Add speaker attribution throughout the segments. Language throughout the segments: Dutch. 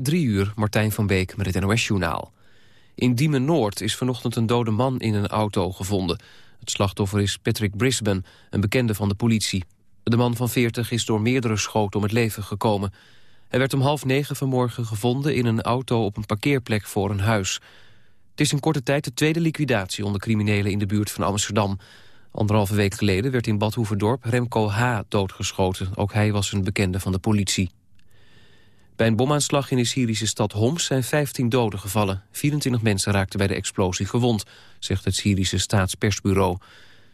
Speaker 1: Drie uur, Martijn van Beek met het NOS-journaal. In Diemen-Noord is vanochtend een dode man in een auto gevonden. Het slachtoffer is Patrick Brisbane, een bekende van de politie. De man van 40 is door meerdere schoten om het leven gekomen. Hij werd om half negen vanmorgen gevonden in een auto op een parkeerplek voor een huis. Het is in korte tijd de tweede liquidatie onder criminelen in de buurt van Amsterdam. Anderhalve week geleden werd in Bad Remco H. doodgeschoten. Ook hij was een bekende van de politie. Bij een bomaanslag in de Syrische stad Homs zijn 15 doden gevallen. 24 mensen raakten bij de explosie gewond, zegt het Syrische staatspersbureau.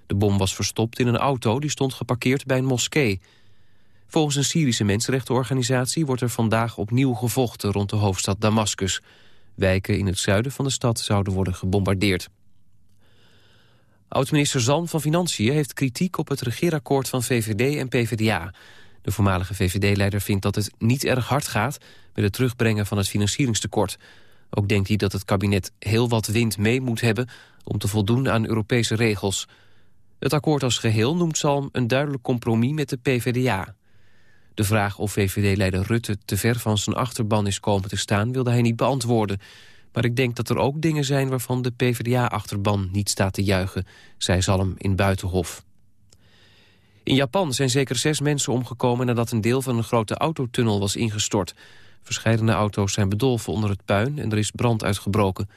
Speaker 1: De bom was verstopt in een auto die stond geparkeerd bij een moskee. Volgens een Syrische mensenrechtenorganisatie wordt er vandaag opnieuw gevochten rond de hoofdstad Damascus. Wijken in het zuiden van de stad zouden worden gebombardeerd. Oud-minister Zalm van Financiën heeft kritiek op het regeerakkoord van VVD en PvdA. De voormalige VVD-leider vindt dat het niet erg hard gaat... met het terugbrengen van het financieringstekort. Ook denkt hij dat het kabinet heel wat wind mee moet hebben... om te voldoen aan Europese regels. Het akkoord als geheel noemt Salm een duidelijk compromis met de PvdA. De vraag of VVD-leider Rutte te ver van zijn achterban is komen te staan... wilde hij niet beantwoorden. Maar ik denk dat er ook dingen zijn waarvan de PvdA-achterban niet staat te juichen... zei Zalm in Buitenhof. In Japan zijn zeker zes mensen omgekomen nadat een deel van een grote autotunnel was ingestort. Verscheidene auto's zijn bedolven onder het puin en er is brand uitgebroken.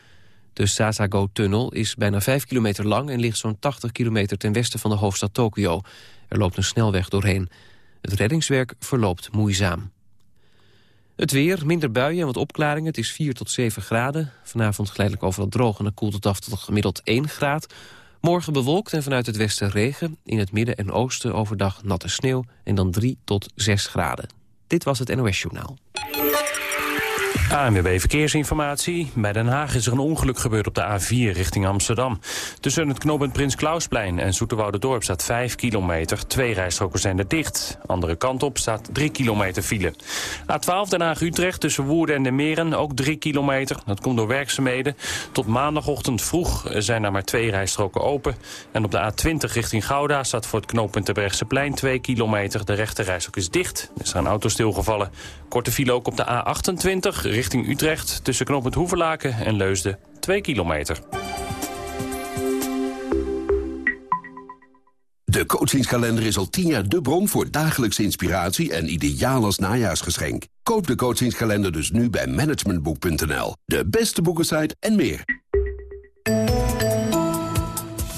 Speaker 1: De Sasago-tunnel is bijna 5 kilometer lang en ligt zo'n 80 kilometer ten westen van de hoofdstad Tokio. Er loopt een snelweg doorheen. Het reddingswerk verloopt moeizaam. Het weer, minder buien en wat opklaringen. Het is 4 tot 7 graden. Vanavond geleidelijk overal droog en dan koelt het af tot gemiddeld 1 graad. Morgen bewolkt en vanuit het westen regen. In het midden en oosten overdag natte sneeuw en dan 3 tot 6 graden. Dit was het NOS Journaal.
Speaker 2: ANWB Verkeersinformatie. Bij Den Haag is er een ongeluk gebeurd op de A4 richting Amsterdam. Tussen het knooppunt Prins Klausplein en Dorp staat 5 kilometer. Twee rijstroken zijn er dicht. Andere kant op staat 3 kilometer file. A12 Den Haag-Utrecht tussen Woerden en de Meren ook 3 kilometer. Dat komt door werkzaamheden. Tot maandagochtend vroeg zijn er maar twee rijstroken open. En op de A20 richting Gouda staat voor het knooppunt plein 2 kilometer. De rechte rijstrook is dicht. Er is een auto stilgevallen. Korte file ook op de A28 richting Utrecht... tussen knooppunt Hoeverlaken en Leusden, 2 kilometer.
Speaker 3: De coachingskalender is al 10 jaar de bron voor dagelijkse inspiratie... en ideaal als najaarsgeschenk. Koop de coachingskalender dus nu bij managementboek.nl. De beste boekensite en meer.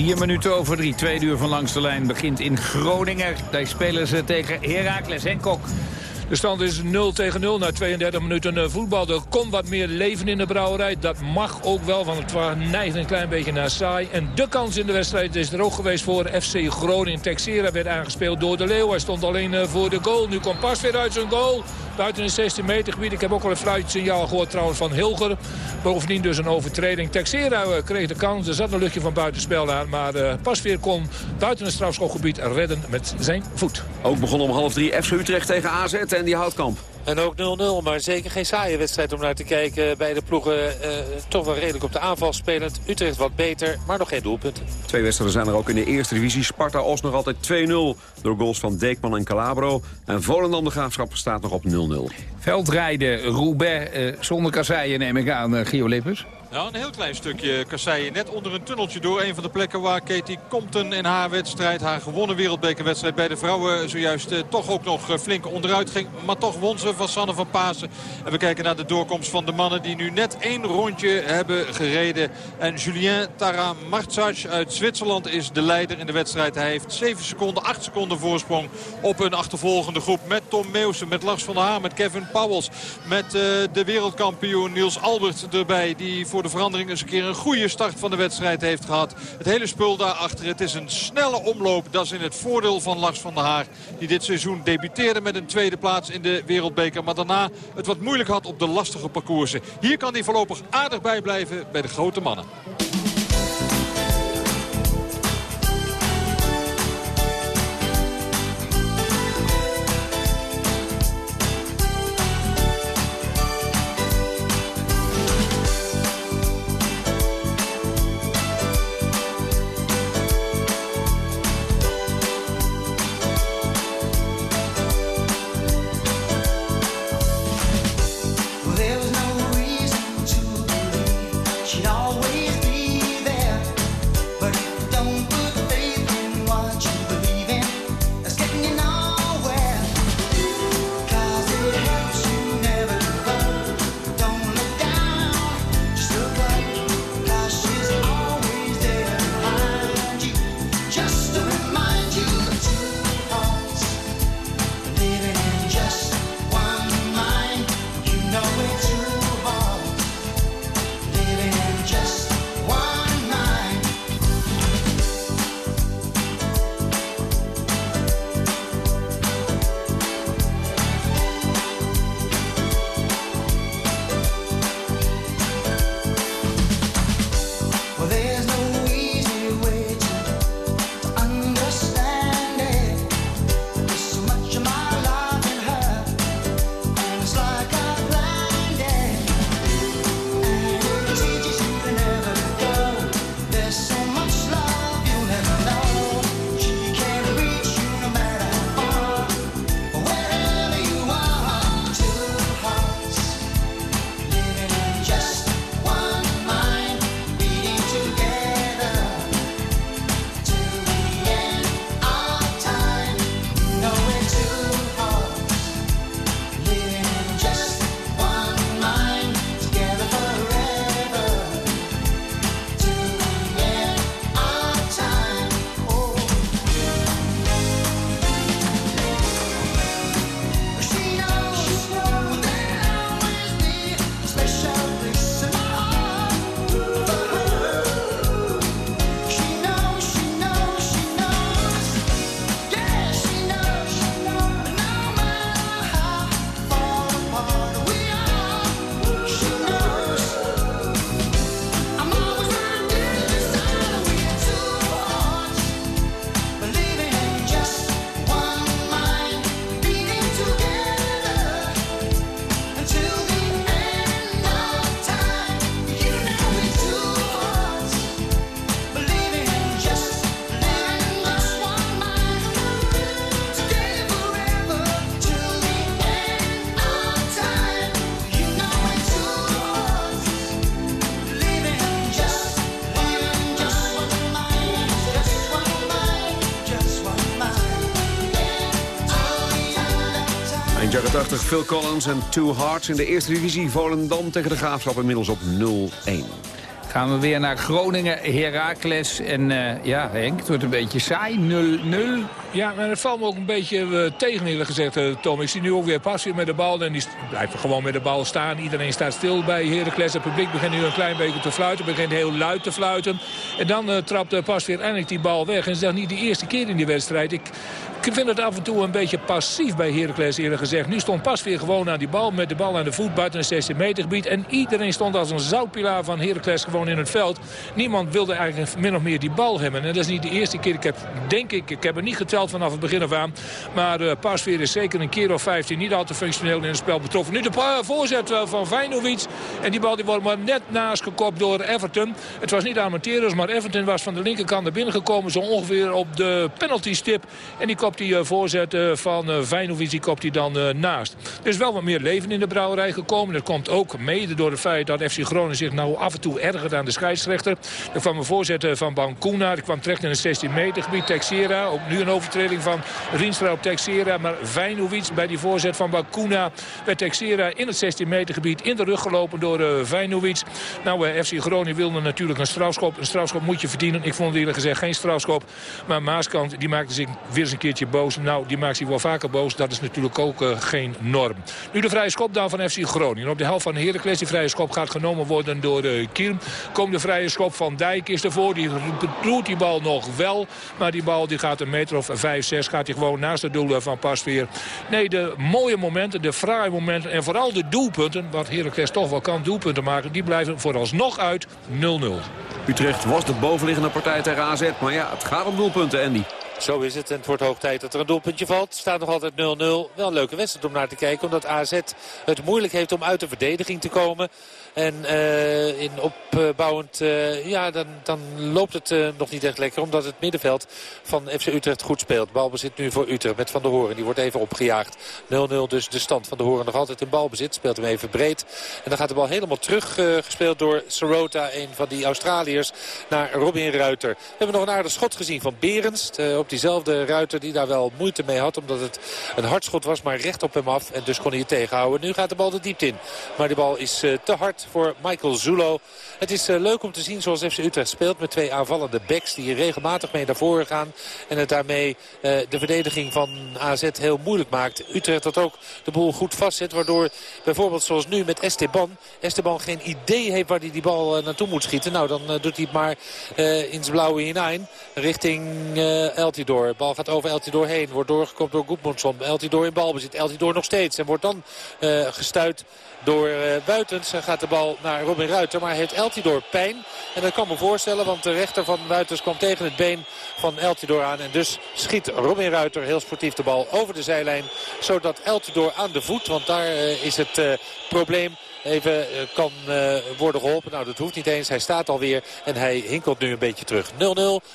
Speaker 4: Vier minuten over drie, tweede uur van Langs de Lijn begint in Groningen. Daar spelen ze tegen Heracles en Kok.
Speaker 5: De stand is 0 tegen 0 na 32 minuten eh, voetbal. Er komt wat meer leven in de brouwerij. Dat mag ook wel, want het neigt een klein beetje naar saai. En de kans in de wedstrijd is er ook geweest voor FC Groningen. Texera werd aangespeeld door de Leeuw. Hij stond alleen eh, voor de goal. Nu komt Pas weer uit zijn goal. Buiten een 16 meter gebied. Ik heb ook al een fluitsignaal gehoord trouwens van Hilger. Bovendien dus een overtreding. Texera eh, kreeg de kans. Er zat een luchtje van buitenspel aan. Maar uh, Pasveer kon buiten het strafschopgebied redden met zijn voet.
Speaker 6: Ook begon om half drie FC Utrecht tegen AZ die Houtkamp.
Speaker 7: En ook 0-0, maar zeker geen saaie wedstrijd om naar te kijken. Beide ploegen eh, toch wel redelijk op de aanval spelend. Utrecht wat beter, maar nog geen doelpunten.
Speaker 6: Twee wedstrijden zijn er ook in de eerste divisie. Sparta-Os nog altijd 2-0 door goals van Deekman en Calabro. En Volendam de Graafschap staat nog op 0-0.
Speaker 4: Veldrijden, Roubaix, eh, zonder kasseien neem ik aan, uh, Gio Lippers.
Speaker 8: Nou, een heel klein stukje kasseien. Net onder een tunneltje door. Een van de plekken waar Katie Compton in haar wedstrijd, haar gewonnen wereldbekerwedstrijd bij de vrouwen zojuist eh, toch ook nog eh, flink onderuit ging. Maar toch won ze van Sanne van Pasen. En we kijken naar de doorkomst van de mannen die nu net één rondje hebben gereden. En Julien Taramartsac uit Zwitserland is de leider in de wedstrijd. Hij heeft 7 seconden, 8 seconden voorsprong op een achtervolgende groep. Met Tom Meeuwsen, met Lars van der Haar, met Kevin Powels. Met uh, de wereldkampioen Niels Albert erbij. Die voor de verandering eens een keer een goede start van de wedstrijd heeft gehad. Het hele spul daarachter. Het is een snelle omloop. Dat is in het voordeel van Lars van der Haar. Die dit seizoen debuteerde met een tweede plaats in de wereldbeker. Maar daarna het wat moeilijk had op de lastige parcoursen. Hier kan hij voorlopig aardig bij blijven bij de grote mannen. Phil Collins en Two Hearts in de eerste divisie. Volendam tegen de Graafschap inmiddels op 0-1.
Speaker 4: Gaan we weer naar Groningen, Heracles. En uh, ja, Henk, het wordt een beetje saai. 0-0.
Speaker 5: Ja, maar het valt me ook een beetje uh, tegen eerlijk gezegd, uh, Tom. Ik zie nu ook weer Passie met de bal. En die blijft gewoon met de bal staan. Iedereen staat stil bij Heracles. Het publiek begint nu een klein beetje te fluiten. begint heel luid te fluiten. En dan uh, trapt Pas weer eindelijk die bal weg. En het is nog niet de eerste keer in die wedstrijd. Ik ik vind het af en toe een beetje passief bij Heracles eerlijk gezegd. Nu stond pas weer gewoon aan die bal met de bal aan de voet buiten het 16 meter gebied. En iedereen stond als een zoutpilaar van Heracles gewoon in het veld. Niemand wilde eigenlijk min of meer die bal hebben. En dat is niet de eerste keer. Ik heb, denk ik, ik heb het niet geteld vanaf het begin af aan. Maar uh, Pasveer is zeker een keer of 15 niet al te functioneel in het spel betroffen. Nu de voorzet van Vijnovic. En die bal die wordt maar net naast gekopt door Everton. Het was niet Armenteros, maar Everton was van de linkerkant naar binnen gekomen. Zo ongeveer op de penalty stip. En die komt die voorzet van uh, Vijnovic, die kopt hij dan naast. Er is wel wat meer leven in de brouwerij gekomen. Dat komt ook mede door het feit dat FC Groningen zich nou af en toe ergert aan de scheidsrechter. Er kwam een voorzet van Bancuna. Die kwam terecht in het 16 meter gebied. Texera, ook nu een overtreding van Rienstra op Texera. Maar Vijnovic bij die voorzet van Bancuna werd Texera in het 16 meter gebied in de rug gelopen door Vijnovic. Nou, FC Groningen wilde natuurlijk een strafschop. Een strafschop moet je verdienen. Ik vond eerlijk gezegd geen strafschop. Maar Maaskant die maakte zich weer eens een keertje boos. Nou, die maakt zich wel vaker boos. Dat is natuurlijk ook uh, geen norm. Nu de vrije schop dan van FC Groningen. Op de helft van Heracles. Die vrije schop gaat genomen worden door uh. Komt de vrije schop van Dijk is ervoor. Die doet die bal nog wel. Maar die bal die gaat een meter of 5, 6. Gaat hij gewoon naast het doel van Pasveer. Nee, de mooie momenten, de fraaie momenten. En vooral de doelpunten. Wat Heracles toch wel kan doelpunten maken. Die blijven vooralsnog uit 0-0.
Speaker 6: Utrecht was de bovenliggende partij tegen AZ. Maar ja, het gaat om doelpunten, Andy.
Speaker 9: Zo is het. En het wordt hoog tijd dat er een doelpuntje valt. Staat nog altijd 0-0. Wel een leuke wedstrijd om naar te kijken. Omdat AZ het moeilijk heeft om uit de verdediging te komen. En uh, in opbouwend, uh, ja, dan, dan loopt het uh, nog niet echt lekker. Omdat het middenveld van FC Utrecht goed speelt. Balbezit nu voor Utrecht met Van der Hoorn. Die wordt even opgejaagd. 0-0 dus de stand. Van der Hoorn nog altijd in balbezit. Speelt hem even breed. En dan gaat de bal helemaal terug gespeeld door Sorota. Een van die Australiërs naar Robin Ruiter. We hebben nog een aardig schot gezien van Berens. op diezelfde Ruiter die daar wel moeite mee had. Omdat het een hardschot was, maar recht op hem af. En dus kon hij het tegenhouden. Nu gaat de bal de diepte in. Maar de bal is te hard voor Michael Zulo. Het is uh, leuk om te zien zoals FC Utrecht speelt met twee aanvallende backs die regelmatig mee naar voren gaan. En het daarmee uh, de verdediging van AZ heel moeilijk maakt. Utrecht dat ook de boel goed vastzet. Waardoor bijvoorbeeld zoals nu met Esteban. Esteban geen idee heeft waar hij die bal uh, naartoe moet schieten. Nou dan doet hij het maar in zijn blauwe hinein. Richting Eltidoor. De bal gaat over Eltidoor heen. Wordt doorgekomen door Goedmundsson. Eltidoor in balbezit. Eltidoor nog steeds. En wordt dan gestuit door Buitens. En gaat de bal naar Robin Ruiter. Maar heeft Eltidoor pijn. En dat kan me voorstellen. Want de rechter van Buitens komt tegen het been van Eltidoor aan. En dus schiet Robin Ruiter heel sportief de bal over de zijlijn. Zodat Eltidoor aan de voet. Want daar uh, is het uh, probleem even kan uh, worden geholpen. Nou, dat hoeft niet eens. Hij staat alweer en hij hinkelt nu een beetje terug. 0-0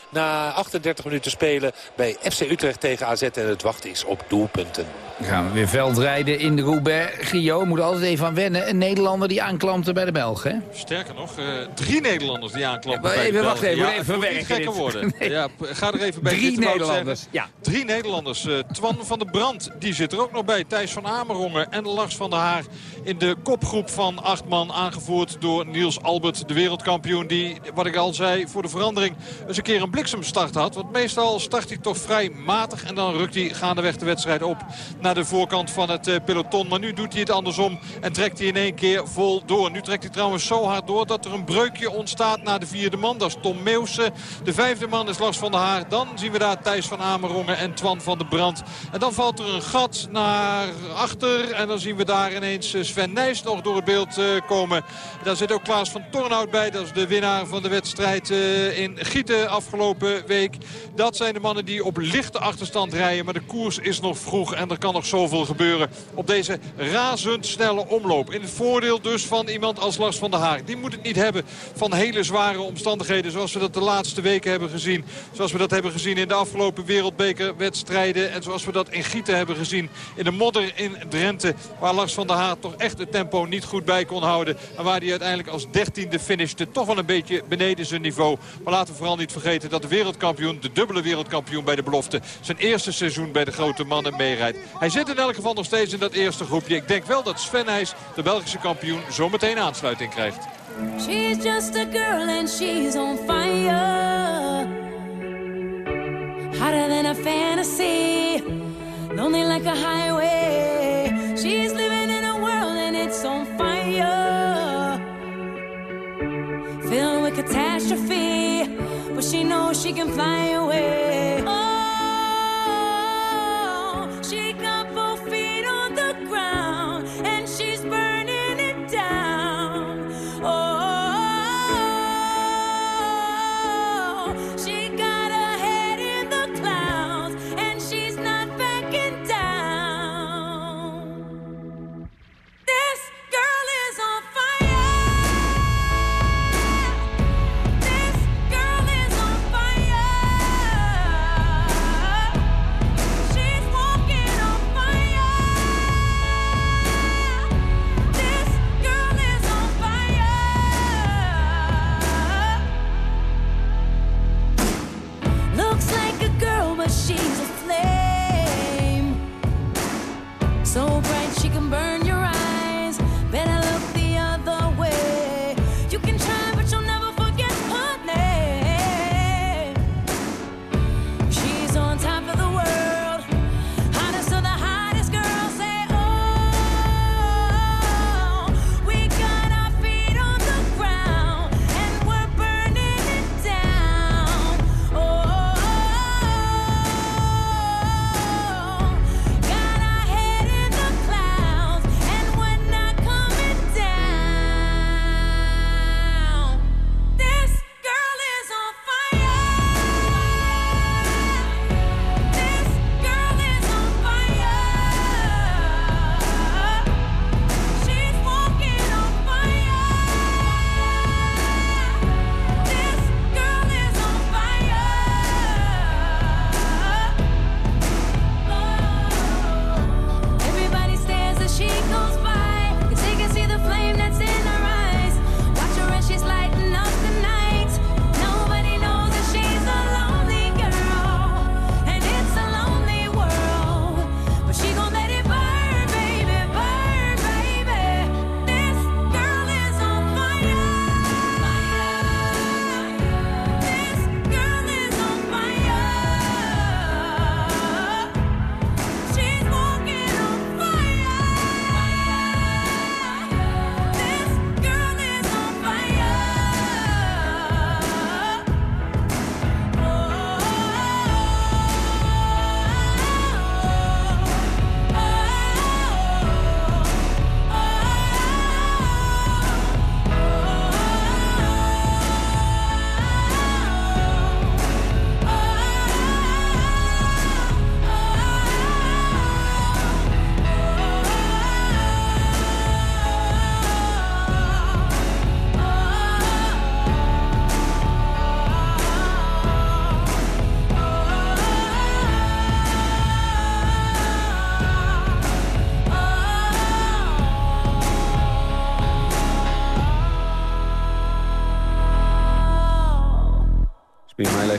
Speaker 9: na 38 minuten spelen bij FC Utrecht tegen AZ. En het wachten is op doelpunten.
Speaker 4: Dan gaan we weer veldrijden in de Roubaix. Gio moet altijd even aan wennen. Een Nederlander die aanklampte bij de Belgen. Hè?
Speaker 10: Sterker nog, uh, drie Nederlanders die aanklampten
Speaker 4: ja,
Speaker 10: bij
Speaker 4: even,
Speaker 10: de
Speaker 4: Wacht even,
Speaker 10: ja,
Speaker 4: even
Speaker 10: gekker worden. Nee. Ja, ga er even bij
Speaker 4: Drie Nederlanders.
Speaker 10: Ja. Drie Nederlanders. Uh, Twan van der Brand, die zit er ook nog bij. Thijs van Amerongen en Lars van der Haar in de kopgroep van acht man. Aangevoerd door Niels Albert, de wereldkampioen. Die, wat ik al zei, voor de verandering eens een keer een bliksemstart had. Want meestal start hij toch vrij matig. En dan rukt hij gaandeweg de wedstrijd op naar de voorkant van het uh, peloton. Maar nu doet hij het andersom en trekt hij in één keer vol door. Nu trekt hij trouwens zo hard door dat er een breukje ontstaat naar de vierde man. Dat is Tom Meeuwse. De vijfde man is Lars van der Haar. Dan zien we daar Thijs van Amerongen en Twan van der Brand. En dan valt er een gat naar achter. En dan zien we daar ineens Sven Nijs nog door het beeld uh, komen. Daar zit ook Klaas van Tornhout bij. Dat is de winnaar van de wedstrijd uh, in Gieten afgelopen week. Dat zijn de mannen die op lichte achterstand rijden. Maar de koers is nog vroeg en er kan nog zoveel gebeuren op deze razendsnelle omloop. In het voordeel dus van iemand als Lars van der Haar. Die moet het niet hebben van hele zware omstandigheden zoals we dat de laatste weken hebben gezien. Zoals we dat hebben gezien in de afgelopen wereldbekerwedstrijden. En zoals we dat in Gieten hebben gezien in de modder in Drenthe. Waar Lars van der Haar toch echt het tempo niet goed bij kon houden. En waar hij uiteindelijk als dertiende finishte. Toch wel een beetje beneden zijn niveau. Maar laten we vooral niet vergeten dat de wereldkampioen, de dubbele wereldkampioen bij de belofte... zijn eerste seizoen bij de grote mannen meerijdt. Hij zit in elk geval nog steeds in dat eerste groepje. Ik denk wel dat Sven Nijs, de Belgische kampioen, zometeen aansluiting krijgt.
Speaker 11: She's just a girl and she's on fire. Than a fantasy. Lonely like a highway. She's it's on fire. Filled with catastrophe. But she knows she can fly away. Oh,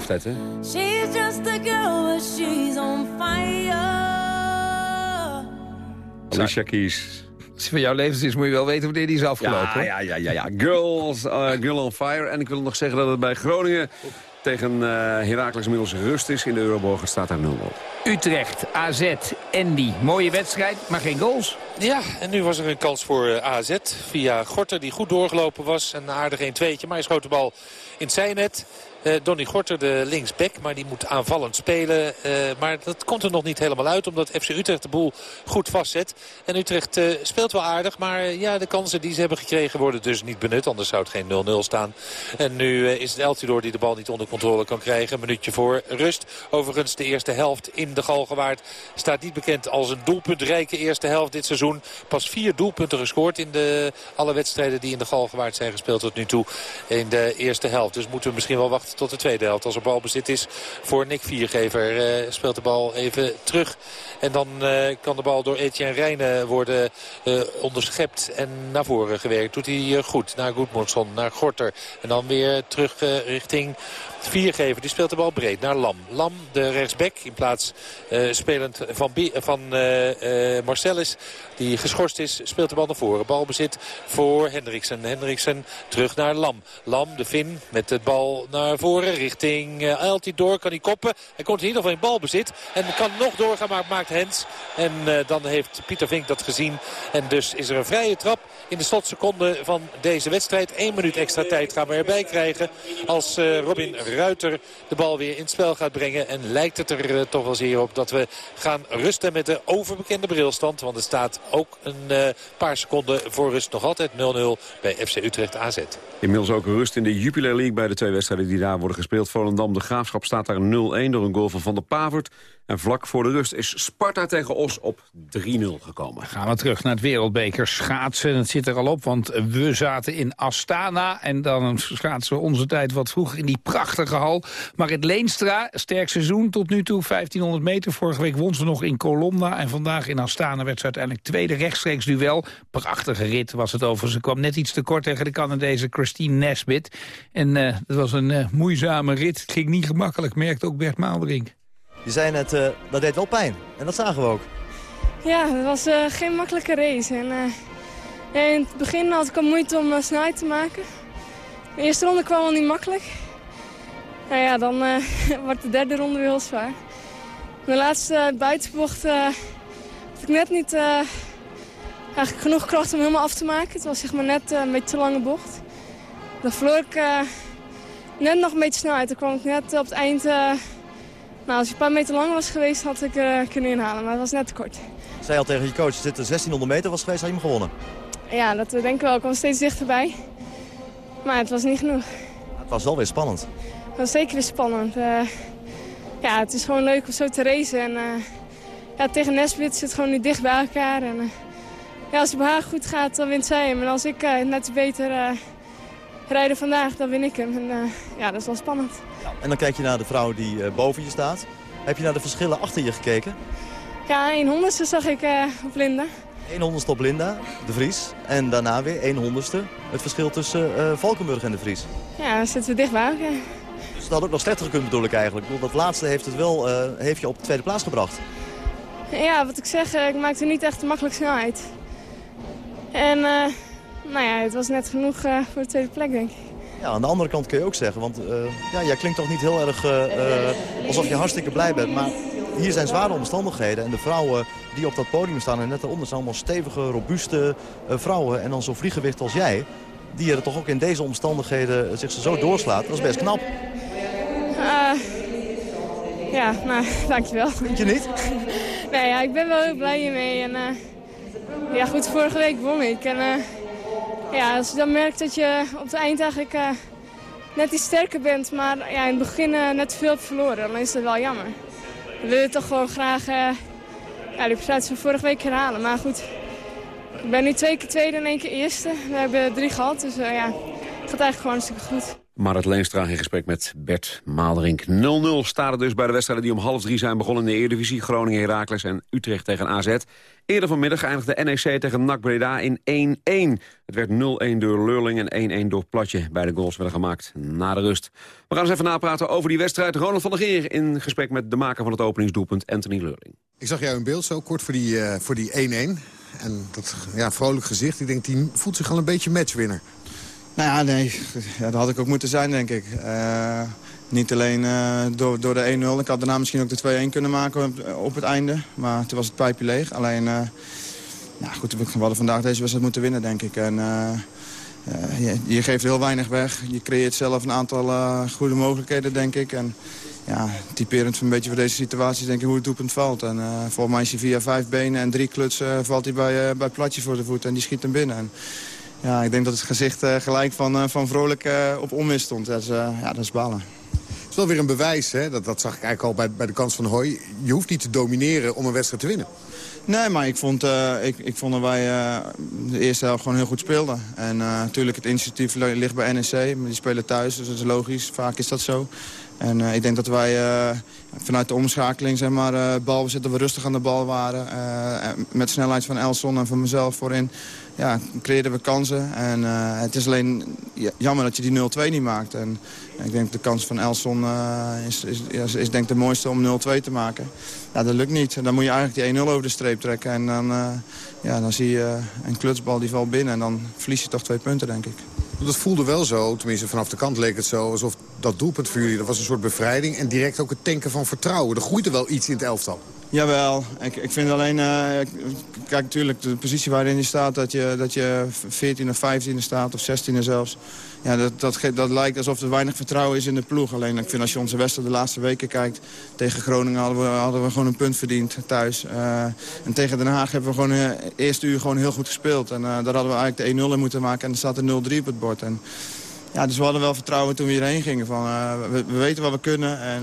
Speaker 6: leeftijd, hè?
Speaker 11: She's just a girl, but she's on fire.
Speaker 6: Alicia Keys.
Speaker 4: Als van jouw levens is, moet je wel weten wanneer die is afgelopen.
Speaker 6: Ja, ja, ja, ja, ja. Girls, uh, Girl on Fire. En ik wil nog zeggen dat het bij Groningen tegen uh, Heracles inmiddels rust is. In de Euroborger staat daar 0-0.
Speaker 4: Utrecht, AZ, Andy. Mooie wedstrijd, maar geen goals.
Speaker 9: Ja, en nu was er een kans voor uh, AZ via Gorter die goed doorgelopen was. Een aardig 1-2'tje, maar hij schoot de bal in het zijnet. Uh, Donny Gorter, de linksback, maar die moet aanvallend spelen. Uh, maar dat komt er nog niet helemaal uit, omdat FC Utrecht de boel goed vastzet. En Utrecht uh, speelt wel aardig, maar ja, de kansen die ze hebben gekregen worden dus niet benut. Anders zou het geen 0-0 staan. En nu is het Eltidoor die de bal niet onder controle kan krijgen. Een minuutje voor rust. Overigens de eerste helft in de Galgenwaard staat niet bekend als een doelpuntrijke eerste helft dit seizoen. Pas vier doelpunten gescoord in de, alle wedstrijden die in de Galgenwaard zijn gespeeld tot nu toe in de eerste helft. Dus moeten we misschien wel wachten tot de tweede helft. Als er balbezit is voor Nick Viergever. Uh, speelt de bal even terug. En dan uh, kan de bal door Etienne Rijnen worden uh, onderschept en naar voren gewerkt. Doet hij goed naar Goedmondsson, naar Gorter. En dan weer terug richting Viergever. Die speelt de bal breed naar Lam. Lam, de rechtsback, in plaats spelend van, van Marcellus. Die geschorst is, speelt de bal naar voren. Balbezit voor Hendriksen. Hendriksen terug naar Lam. Lam, de Fin, met de bal naar voren richting uh, Altidor. Kan hij koppen. Hij komt in ieder geval in balbezit. En kan nog doorgaan, maar maakt Hens. En uh, dan heeft Pieter Vink dat gezien. En dus is er een vrije trap in de slotseconde van deze wedstrijd. Eén minuut extra tijd gaan we erbij krijgen. Als uh, Robin Ruiter de bal weer in het spel gaat brengen. En lijkt het er toch wel zeer op dat we gaan rusten met de overbekende brilstand. Want er staat ook een paar seconden voor rust nog altijd 0-0 bij FC Utrecht AZ.
Speaker 6: Inmiddels ook rust in de Jupiler League bij de twee wedstrijden die daar worden gespeeld. Volendam, de Graafschap staat daar 0-1 door een goal van Van der Pavert. En vlak voor de rust is Sparta tegen Os op 3-0 gekomen.
Speaker 4: Gaan we terug naar het wereldbeker schaatsen. Het zit er al op, want we zaten in Astana. En dan schaatsen we onze tijd wat vroeger in die prachtige hal. Maar het Leenstra, sterk seizoen tot nu toe, 1500 meter. Vorige week won ze nog in Colomna. En vandaag in Astana werd ze uiteindelijk tweede rechtstreeks duel. Prachtige rit was het over. Ze kwam net iets te kort tegen de Canadese Christine Nesbit. En uh, dat was een uh, moeizame rit. Het ging niet gemakkelijk, merkte ook Bert Maalderink.
Speaker 12: Je zei net, uh, dat deed wel pijn. En dat zagen we ook.
Speaker 13: Ja, het was uh, geen makkelijke race. En, uh, in het begin had ik al moeite om snelheid te maken. De eerste ronde kwam wel niet makkelijk. Nou ja, dan wordt de derde ronde weer heel zwaar. De laatste buitenbocht had ik net niet eigenlijk genoeg kracht om helemaal af te maken. Het was zeg maar net een beetje te lange bocht. Dan verloor ik net nog een beetje snelheid. Dan kwam ik net op het eind... Nou, als je een paar meter langer was geweest, had ik uh, kunnen inhalen. Maar het was net te kort.
Speaker 12: Zei al tegen je coach, als dit 1600 meter was geweest, had je hem gewonnen.
Speaker 13: Ja, dat denk ik wel. Ik kwam steeds dichterbij. Maar het was niet genoeg.
Speaker 12: Het was wel weer spannend.
Speaker 13: Het was zeker weer spannend. Uh, ja, het is gewoon leuk om zo te racen. En, uh, ja, tegen Nesbit zit het gewoon nu dicht bij elkaar. En, ja, als het bij haar goed gaat, dan wint zij hem. En als ik net beter rijden vandaag, dan win ik hem. En ja, dat is wel spannend.
Speaker 12: Ja, en dan kijk je naar de vrouw die uh, boven je staat. Heb je naar de verschillen achter je gekeken?
Speaker 13: Ja, een honderdste zag ik uh, op Linda.
Speaker 12: Een honderdste op Linda, de Vries. En daarna weer een honderdste het verschil tussen Valkenburg en de Vries.
Speaker 13: Ja, dan zitten we dicht bij elkaar.
Speaker 12: Dus het had ook nog slechter kunnen bedoel ik eigenlijk. Dat laatste heeft, het wel, heeft je op de tweede plaats gebracht.
Speaker 13: Ja, wat ik zeg, ik maakte niet echt de makkelijk snelheid. En nou ja, het was net genoeg voor de tweede plek, denk ik.
Speaker 12: Ja, aan de andere kant kun je ook zeggen, want uh, ja, jij klinkt toch niet heel erg uh, uh, alsof je hartstikke blij bent. Maar hier zijn zware omstandigheden en de vrouwen die op dat podium staan en net daaronder zijn allemaal stevige, robuuste vrouwen. En dan zo'n vliegenwicht als jij, die er toch ook in deze omstandigheden zich zo doorslaat. Dat is best knap.
Speaker 13: ja, nou, dankjewel.
Speaker 12: Vind je niet?
Speaker 13: nee, ja, ik ben wel heel blij hiermee. En, ja, goed, vorige week won ik. En, ja, als je dan merkt dat je op het eind eigenlijk uh, net iets sterker bent, maar ja, in het begin uh, net veel hebt verloren, dan is dat wel jammer. Dan wil je toch gewoon graag uh, ja, die prestatie van vorige week herhalen. Maar goed, ik ben nu twee keer tweede en één keer eerste. We hebben drie gehad, dus ja, het gaat eigenlijk gewoon stuk goed.
Speaker 6: Marit Leenstra in gesprek met Bert Maalderink. 0-0 staat het dus bij de wedstrijden die om half drie zijn begonnen in de Eredivisie. Groningen, Heracles en Utrecht tegen AZ. Eerder vanmiddag eindigde NEC tegen NAC Breda in 1-1. Het werd 0-1 door Lurling en 1-1 door Platje. Beide goals werden gemaakt na de rust. We gaan eens even napraten over die wedstrijd. Ronald van der Geer in gesprek met de maker van het openingsdoelpunt Anthony Lurling.
Speaker 14: Ik zag jou in beeld zo kort voor die 1-1. voor die en dat ja, vrolijk gezicht. Ik denk, die voelt zich al een beetje matchwinner.
Speaker 15: Nou ja, nee. Ja, dat had ik ook moeten zijn, denk ik. Uh, niet alleen uh, door, door de 1-0. Ik had daarna misschien ook de 2-1 kunnen maken op, het einde. Maar toen was het pijpje leeg. Alleen, uh, goed, we hadden vandaag deze wedstrijd moeten winnen, denk ik. En, je, je, geeft heel weinig weg. Je creëert zelf een aantal goede mogelijkheden, denk ik. En, ja, typerend een beetje voor deze situatie denk ik hoe het doelpunt valt. En uh, volgens mij is hij via vijf benen en drie klutsen valt hij bij, bij Platje voor de voet en die schiet hem binnen. En, ja, ik denk dat het gezicht uh, gelijk van, van vrolijk op onmis stond. Dat is, ja, dat is balen.
Speaker 14: Het is wel weer een bewijs, hè? Dat, dat zag ik eigenlijk al bij, bij de kans van Hooi. Je hoeft niet te domineren om een wedstrijd te winnen.
Speaker 15: Nee, maar ik vond, ik, ik vond dat wij de eerste helft gewoon heel goed speelden. En natuurlijk, het initiatief ligt bij NEC, maar die spelen thuis, dus dat is logisch. Vaak is dat zo. En ik denk dat wij vanuit de omschakeling, zeg maar, balbezit, dat we rustig aan de bal waren. met snelheid van Elson en van mezelf voorin, ja, creëerden we kansen. En het is alleen jammer dat je die 0-2 niet maakt. En ik denk de kans van Elson is, is, is, is, denk de mooiste om 0-2 te maken. Ja, dat lukt niet. Dan moet je eigenlijk die 1-0 over de streep trekken. En dan, ja, dan zie je een klutsbal die valt binnen en dan verlies je toch twee punten, denk ik.
Speaker 14: Dat voelde wel zo, tenminste vanaf de kant leek het zo... alsof dat doelpunt voor jullie, dat was een soort bevrijding... en direct ook het tanken van vertrouwen. Er groeide wel iets in het elftal.
Speaker 15: Jawel, ik, ik vind alleen... Uh, kijk, natuurlijk, de positie waarin je staat... dat je, dat je 14 of 15 staat, of 16 zelfs... Ja, dat, dat, dat lijkt alsof er weinig vertrouwen is in de ploeg. Alleen ik vind als je onze wedstrijd de laatste weken kijkt... tegen Groningen hadden we, hadden we gewoon een punt verdiend thuis. Uh, en tegen Den Haag hebben we gewoon de uh, eerste uur gewoon heel goed gespeeld. En daar hadden we eigenlijk de 1-0 in moeten maken. En er staat er 0-3 op het bord. En, ja, dus we hadden wel vertrouwen toen we hierheen gingen. Van, we, we, weten wat we kunnen. En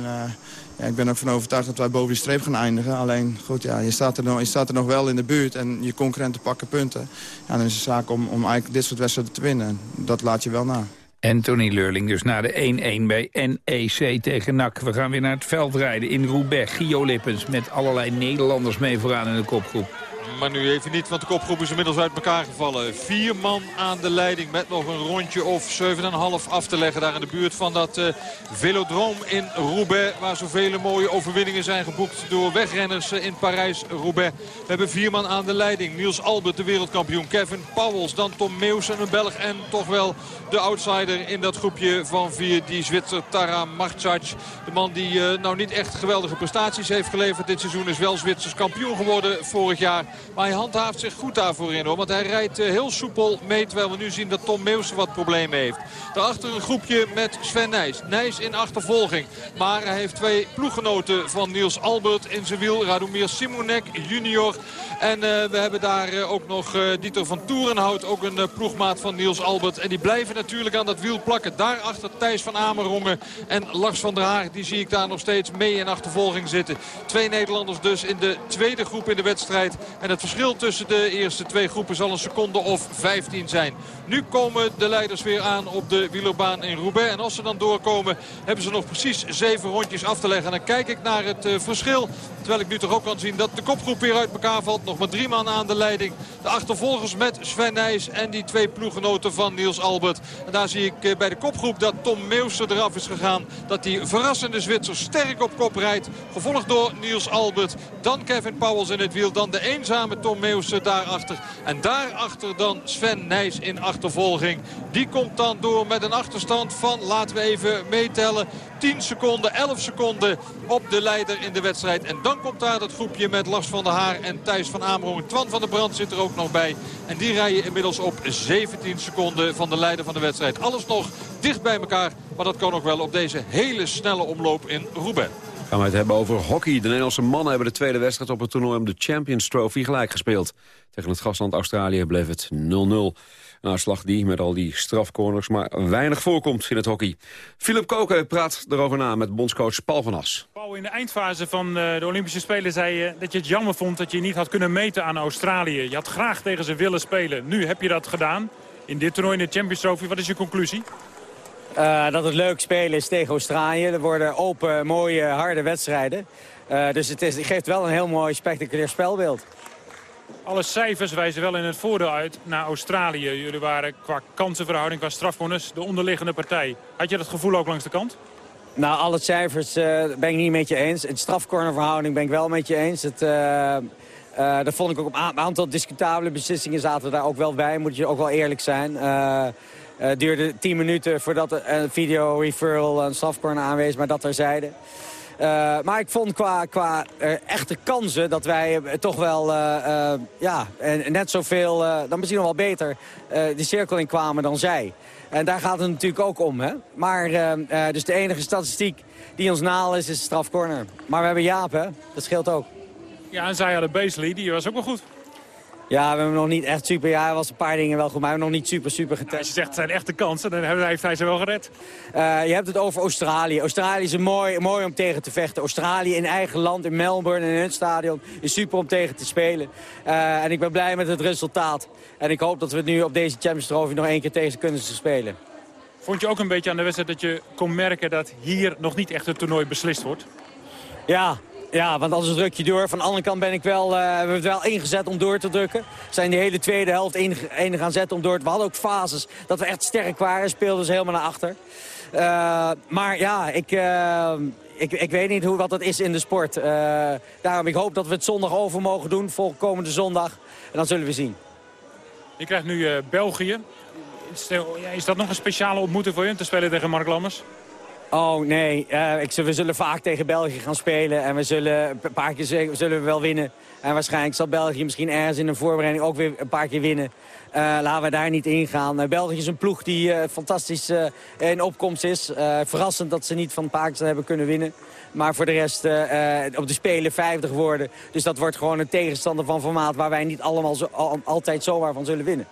Speaker 15: ja, ik ben ook van overtuigd dat wij boven die streep gaan eindigen. Alleen, goed, ja, je, staat er nog, je staat er nog wel in de buurt en je concurrenten pakken punten. Ja, dan is het zaak om, om eigenlijk dit soort wedstrijden te winnen. Dat laat je wel na.
Speaker 4: Anthony Leurling dus na de 1-1 bij NEC tegen NAC. We gaan weer naar het veld rijden in Roubaix. Gio Lippens met allerlei Nederlanders mee vooraan in de kopgroep.
Speaker 10: Maar nu even niet, want de kopgroep is inmiddels uit elkaar gevallen. Vier man aan de leiding met nog een rondje of 7,5 af te leggen. Daar in de buurt van dat uh, velodroom in Roubaix. Waar zoveel mooie overwinningen zijn geboekt door wegrenners eh, in Parijs-Roubaix. We hebben vier man aan de leiding. Niels Albert, de wereldkampioen. Kevin Pauwels, dan Tom Meeuwsen, een Belg. En toch wel de outsider in dat groepje van vier. Die Zwitser Tara Marcac. De man die uh, nou niet echt geweldige prestaties heeft geleverd dit seizoen. Is wel Zwitsers kampioen geworden vorig jaar. Maar hij handhaaft zich goed daarvoor in hoor. Want hij rijdt eh, heel soepel mee. Terwijl we nu zien dat Tom Meeuwsen wat problemen heeft. Daarachter een groepje met Sven Nijs. Nijs in achtervolging. Maar hij heeft twee ploeggenoten van Niels Albert in zijn wiel. Radomir Simonek junior. En uh, we hebben daar uh, ook nog Dieter van Toerenhout. Ook een ploegmaat van Niels Albert. En die blijven natuurlijk aan dat wiel plakken. Daarachter Thijs van Amerongen en Lars van der Haar. Die zie ik daar nog steeds mee in achtervolging zitten. Twee Nederlanders dus in de tweede groep in de wedstrijd. En het verschil tussen de eerste twee groepen zal een seconde of 15 zijn. Nu komen de leiders weer aan op de wielerbaan in Roubaix. En als ze dan doorkomen hebben ze nog precies zeven rondjes af te leggen. En dan kijk ik naar het uh, verschil. Terwijl ik nu toch ook kan zien dat de kopgroep weer uit elkaar valt. Nog maar drie man aan de leiding. De achtervolgers met Sven Nijs en die twee ploeggenoten van Niels Albert. En daar zie ik uh, bij de kopgroep dat Tom Meeuwse eraf is gegaan. Dat die verrassende Zwitser sterk op kop rijdt. Gevolgd door Niels Albert. Dan Kevin Powels in het wiel. Dan de eenzame Tom Meeuwse daarachter. En daarachter dan Sven Nijs in achtervolging. Die komt dan door met een achterstand van, laten we even meetellen... 10 seconden, 11 seconden op de leider in de wedstrijd. En dan komt daar dat groepje met Lars van der Haar en Thijs van Amerong. Twan van der Brand zit er ook nog bij. En die rijden inmiddels op 17 seconden van de leider van de wedstrijd. Alles nog dicht bij elkaar, maar dat kan nog wel op deze hele snelle omloop in Roubaix.
Speaker 6: Gaan we het hebben over hockey. De Nederlandse mannen hebben de tweede wedstrijd op het toernooi om de Champions Trophy gelijk gespeeld. Tegen het gastland Australië bleef het 0-0. Een uitslag die met al die strafcorners maar weinig voorkomt in het hockey. Philip Koken praat erover na met bondscoach Paul van As.
Speaker 16: Paul, in de eindfase van eh, de Olympische Spelen zei je dat je het jammer vond dat je niet had kunnen meten aan Australië. Je had graag tegen ze willen spelen. Nu heb je dat gedaan. In dit toernooi in de Champions Trophy, wat is je conclusie?
Speaker 17: Uh, dat het leuk spelen is tegen Australië. Er worden open, mooie, harde wedstrijden. Uh, dus het, is, het geeft wel een heel mooi spectaculair spelbeeld.
Speaker 16: Alle cijfers wijzen wel in het voordeel uit naar Australië. Jullie waren qua kansenverhouding, qua strafcorners, de onderliggende partij. Had je dat gevoel ook langs de kant?
Speaker 17: Nou, alle cijfers uh, ben ik niet met je eens. Het strafcornerverhouding ben ik wel met je eens. Het, uh, uh, dat vond ik ook een aantal discutabele beslissingen zaten daar ook wel bij. Moet je ook wel eerlijk zijn. Het duurde 10 minuten voordat een video referral een strafcorner aanwees, maar dat terzijde. Uh, maar ik vond qua, qua uh, echte kansen dat wij toch wel ja, en, net zoveel, dan misschien nog wel beter, de cirkel in kwamen dan zij. En daar gaat het natuurlijk ook om. Hè? Maar dus de enige statistiek die ons naal is, is strafcorner. Maar we hebben Jaap, hè? dat scheelt ook.
Speaker 16: Ja, en zij hadden Beasley, die was ook wel goed.
Speaker 17: Ja, we hebben nog niet echt super... Ja, hij was een paar dingen wel goed, maar we hebben nog niet super, super getest.
Speaker 16: als je zegt, het zijn echte kansen, dan heeft hij ze wel gered.
Speaker 17: Uh, je hebt het over Australië. Australië is mooi, mooi om tegen te vechten. Australië in eigen land, in Melbourne, in het stadion, is super om tegen te spelen. Uh, en ik ben blij met het resultaat. En ik hoop dat we het nu op deze Champions Trophy nog één keer tegen kunnen spelen.
Speaker 16: Vond je ook een beetje aan de wedstrijd dat je kon merken dat hier nog niet echt het toernooi beslist wordt?
Speaker 17: Ja, ja, want anders druk je door. Van de andere kant ben ik wel, uh, hebben we het wel ingezet om door te drukken. We zijn de hele tweede helft in, gaan zetten om door te... We hadden ook fases dat we echt sterk waren. Speelden ze helemaal naar achter. Uh, maar ja, ik, uh, ik, ik weet niet hoe, wat dat is in de sport. daarom, ik hoop dat we het zondag over mogen doen. Volgende zondag. En dan zullen we zien.
Speaker 16: Je krijgt nu België. Is, dat nog een speciale ontmoeting voor je te spelen tegen Mark Lammers?
Speaker 17: Oh nee, uh, ik, we zullen vaak tegen België gaan spelen. En we zullen een paar keer zullen we wel winnen. En waarschijnlijk zal België misschien ergens in een voorbereiding ook weer een paar keer winnen. Uh, laten we daar niet ingaan. Uh, België is een ploeg die fantastisch in opkomst is. verrassend dat ze niet van Pakistan hebben kunnen winnen. Maar voor de rest op de Spelen 50 worden. Dus dat wordt gewoon een tegenstander van formaat... waar wij niet allemaal zo, al, altijd zomaar van zullen winnen.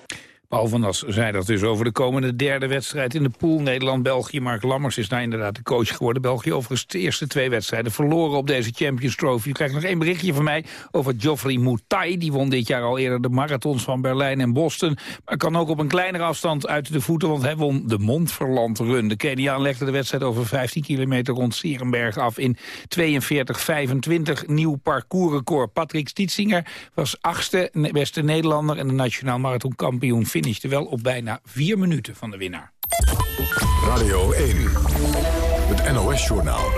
Speaker 4: Paul van As zei dat dus over de komende derde wedstrijd in de pool. Nederland-België. Mark Lammers is daar inderdaad de coach geworden. België overigens de eerste twee wedstrijden verloren op deze Champions Trophy. Je krijgt nog één berichtje van mij over Geoffrey Mutai. Die won dit jaar al eerder de marathons van Berlijn en Boston. Maar kan ook op een kleinere afstand uit de voeten, want hij won de Montferland Run. De Keniaan legde de wedstrijd over 15 kilometer rond Sierenberg af in 42-25. Nieuw parcoursrecord. Patrick Stietzinger was achtste beste Nederlander en de nationaal marathonkampioen finishte wel op bijna vier minuten van de winnaar.
Speaker 18: Radio 1, het NOS-journaal.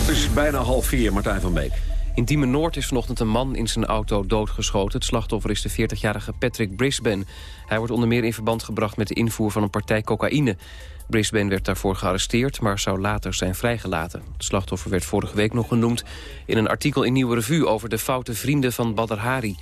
Speaker 6: Het is bijna half vier, Martijn van Beek.
Speaker 1: In Diemen Noord is vanochtend een man in zijn auto doodgeschoten. Het slachtoffer is de 40-jarige Patrick Brisbane. Hij wordt onder meer in verband gebracht met de invoer van een partij cocaïne. Brisbane werd daarvoor gearresteerd, maar zou later zijn vrijgelaten. Het slachtoffer werd vorige week nog genoemd in een artikel in Nieuwe Revue... over de foute vrienden van Badr Hari.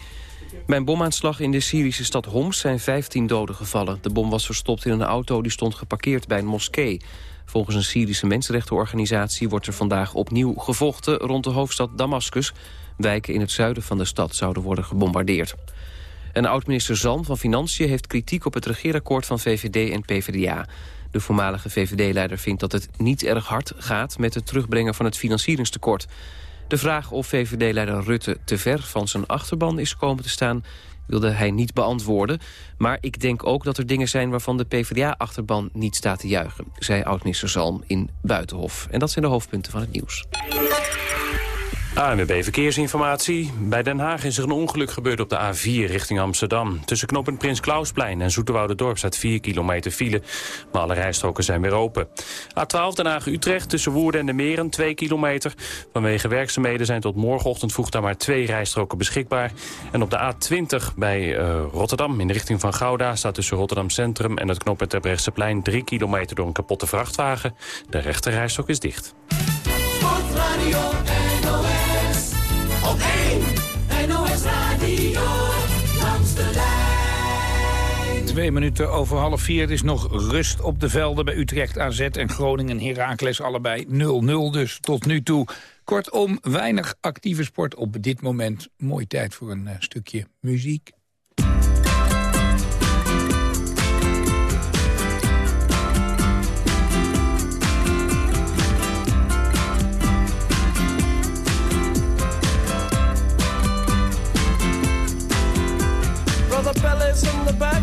Speaker 1: Bij een bomaanslag in de Syrische stad Homs zijn 15 doden gevallen. De bom was verstopt in een auto die stond geparkeerd bij een moskee. Volgens een Syrische mensenrechtenorganisatie wordt er vandaag opnieuw gevochten rond de hoofdstad Damascus. Wijken in het zuiden van de stad zouden worden gebombardeerd. En oud-minister Zalm van Financiën heeft kritiek op het regeerakkoord van VVD en PvdA. De voormalige VVD-leider vindt dat het niet erg hard gaat met het terugbrengen van het financieringstekort. De vraag of VVD-leider Rutte te ver van zijn achterban is komen te staan wilde hij niet beantwoorden. Maar ik denk ook dat er dingen zijn waarvan de PvdA-achterban niet staat te juichen... zei oud-minister Zalm in Buitenhof. En dat zijn de hoofdpunten van het nieuws.
Speaker 2: ANWB Verkeersinformatie. Bij Den Haag is er een ongeluk gebeurd op de A4 richting Amsterdam. Tussen knooppunt Prins Klausplein en Dorp staat 4 kilometer file. Maar alle rijstroken zijn weer open. A12 Den Haag-Utrecht tussen Woerden en de Meren 2 kilometer. Vanwege werkzaamheden zijn tot morgenochtend vroeg daar maar twee rijstroken beschikbaar. En op de A20 bij uh, Rotterdam in de richting van Gouda... staat tussen Rotterdam Centrum en het knooppunt Terbrechtseplein 3 kilometer door een kapotte vrachtwagen. De rechte rijstrook is dicht. Sportradio
Speaker 4: Twee minuten over half vier. Is nog rust op de velden bij Utrecht AZ en Groningen Heracles. Allebei 0-0 dus tot nu toe. Kortom, weinig actieve sport op dit moment. Mooi tijd voor een uh, stukje muziek.
Speaker 19: Brother Bellas in the back,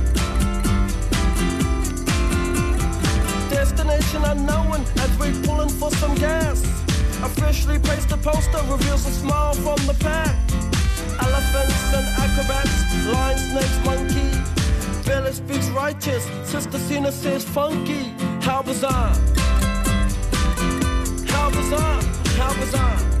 Speaker 19: Destination unknown as we're pulling for some gas. Officially placed a poster reveals a smile from the pack. Elephants and acrobats, lion, snakes, monkey. Billy speaks righteous, Sister Cena says funky. How bizarre. How bizarre, how bizarre.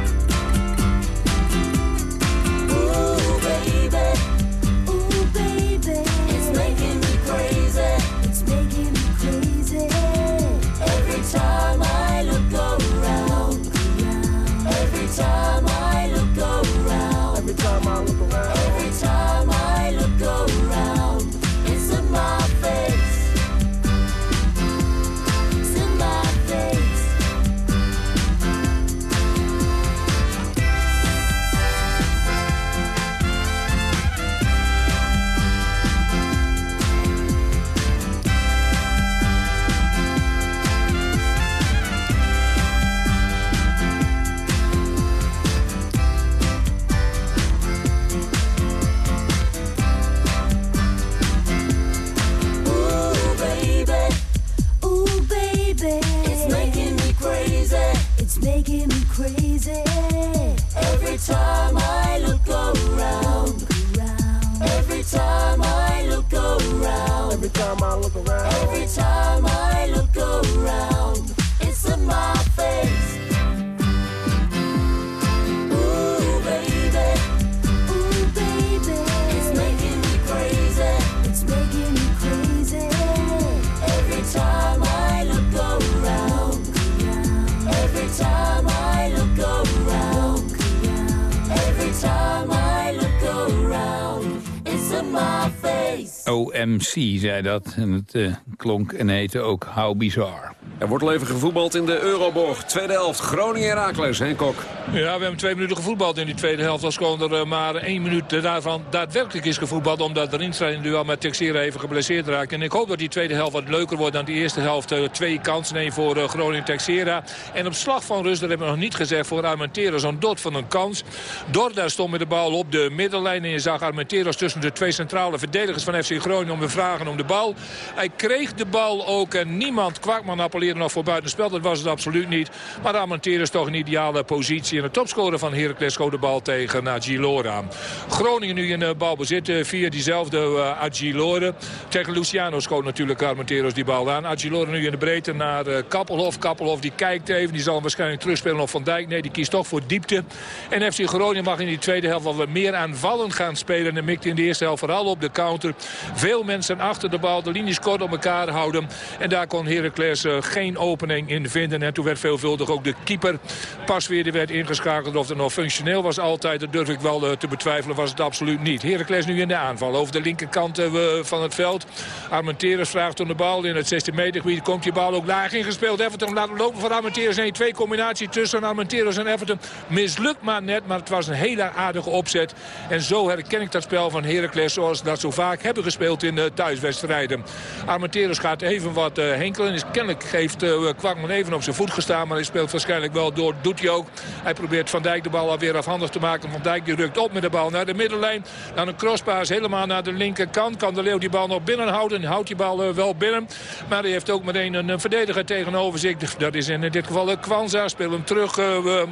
Speaker 4: OMC zei dat. En het eh, klonk en heette ook How Bizarre.
Speaker 6: Er wordt al even gevoetbald in de Euroborg. Tweede helft, Groningen-Herakles. Henk Kok.
Speaker 5: Ja, we hebben twee minuten gevoetbald in die tweede helft. Als gewoon er eh, maar één minuut daarvan daadwerkelijk is gevoetbald. Omdat de Rinstra in duel met Texera even geblesseerd raakt. En ik hoop dat die tweede helft wat leuker wordt dan die eerste helft. Eh, twee kansen, één voor uh, Groningen-Texera. En op slag van rust, dat hebben we nog niet gezegd, voor Armenteros zo'n dot van een kans. Dorda stond met de bal op de middenlijn. En je zag Armenteros tussen de twee centrale verdedigers van FC Groningen om te vragen om de bal. Hij kreeg de bal ook en niemand, Kwakman appelleerde nog voor buitenspel. Dat was het absoluut niet. Maar Armenteros toch een ideale positie. De topscorer van Heracles schoot de bal tegen Agilora. Groningen nu in balbezit uh, via diezelfde uh, Agilore. Tegen Luciano schoot natuurlijk Armenteros die bal aan. Agilore nu in de breedte naar Kappelhof. Kappelhof die kijkt even. Die zal hem waarschijnlijk terugspelen op Van Dijk. Nee, die kiest toch voor diepte. En FC Groningen mag in die tweede helft wel wat meer aanvallend gaan spelen. En mikte in de eerste helft vooral op de counter. Veel mensen achter de bal. De linies kort op elkaar houden. En daar kon Heracles geen opening in vinden. En toen werd veelvuldig ook de keeper pas weer werd ingeschakeld. Of het nog functioneel was altijd, dat durf ik wel uh, te betwijfelen, was het absoluut niet. Heracles nu in de aanval over de linkerkant uh, van het veld. Armenteros vraagt om de bal in het 16 meter gebied. Komt die bal ook laag ingespeeld. Everton laat hem lopen Armenteros. Nee, twee combinatie tussen Armenteros en Everton. Mislukt maar net, maar het was een hele aardige opzet. En zo herken ik dat spel van Heracles zoals dat zo vaak hebben gespeeld in thuiswedstrijden. Armenteros gaat even wat henkelen. Is, kennelijk heeft Kwakman even op zijn voet gestaan. Maar hij speelt waarschijnlijk wel door. Doet hij ook. Hij probeert Van Dijk de bal alweer afhandig te maken. Van Dijk die rukt op met de bal naar de middenlijn. Dan een crosspaas helemaal naar de linkerkant. Kan de Leeuw die bal nog binnenhouden. Houdt die bal wel binnen. Maar hij heeft ook meteen een, verdediger tegenover zich. Dat is in dit geval Kwanza. Speelt hem terug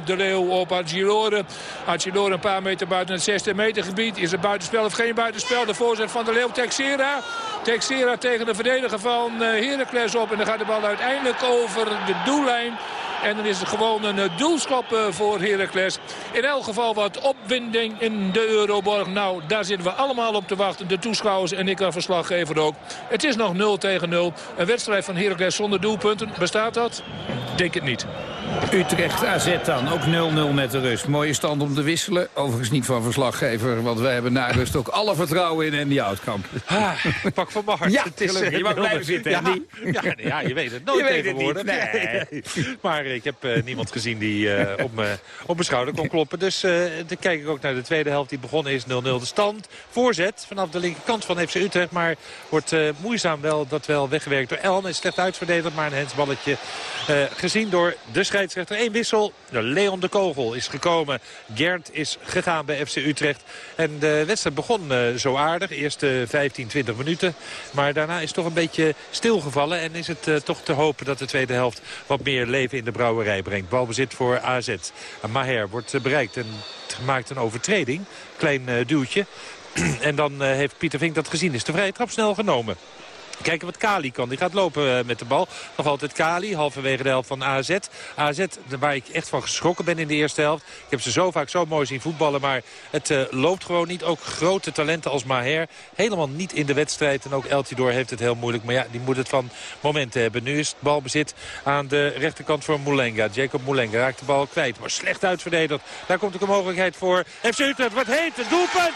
Speaker 5: de Leeuw op Archilore. Archilore een paar meter buiten het 16 meter gebied. Is het buitenspel of geen buitenspel? De voorzet van de Leeuw Texera. Texera tegen de verdediger van Heracles op. En dan gaat de bal uiteindelijk over de doellijn. En dan is het gewoon een eh, doelschop eh, Heracles. In elk geval wat opwinding in de Euroborg. Nou, daar zitten we allemaal op te wachten. De toeschouwers en ik als verslaggever ook. Het is nog 0 tegen 0. Een wedstrijd van Heracles zonder doelpunten. Bestaat dat? Denk het niet.
Speaker 4: Utrecht AZ dan, ook 0-0 met de rust. Mooie stand om te wisselen. Overigens niet van verslaggever, want wij hebben na rust ook alle vertrouwen in Andy Oudkamp.
Speaker 9: Ah, pak van mijn hart.
Speaker 4: Ja, het is, je mag blijven zitten,
Speaker 9: ja, ja, ja, je weet het nooit je tegenwoordig. Het niet, nee. Maar ik heb uh, niemand gezien die uh, op, me, op mijn schouder kon kloppen. Dus uh, dan kijk ik ook naar de tweede helft die begonnen is. 0-0 de stand. Voorzet vanaf de linkerkant van FC Utrecht. Maar wordt moeizaam wel, dat wel weggewerkt door Elm. Is slecht uitverdedigd, maar een hensballetje gezien door de scheidsrechter. Wissel. Leon de Kogel is gekomen. Gert is gegaan bij FC Utrecht. En de wedstrijd begon zo aardig. Eerste 15, 20 minuten. Maar daarna is toch een beetje stilgevallen. En is het toch te hopen dat de tweede helft wat meer leven in de brouwerij brengt. Balbezit voor AZ. Maher wordt eh, bereikt en maakt een overtreding. Klein duwtje. en dan heeft Pieter Vink dat gezien. Is de vrije trap snel genomen. Kijken wat Kali kan. Die gaat lopen eh, met de bal. Nog altijd Kali, halverwege de helft van AZ. AZ, waar ik echt van geschrokken ben in de eerste helft. Ik heb ze zo vaak zo mooi zien voetballen. Maar het uh, loopt gewoon niet. Ook grote talenten als Maher. Helemaal niet in de wedstrijd. En ook Eltidoor heeft het heel moeilijk. Maar ja, die moet het van momenten hebben. Nu is het balbezit aan de rechterkant voor Moulenga. Jacob Moulenga raakt de bal kwijt. Maar slecht uitverdedigd. Daar komt ook een mogelijkheid voor. FC Utrecht, wat heet het? Doelpunt!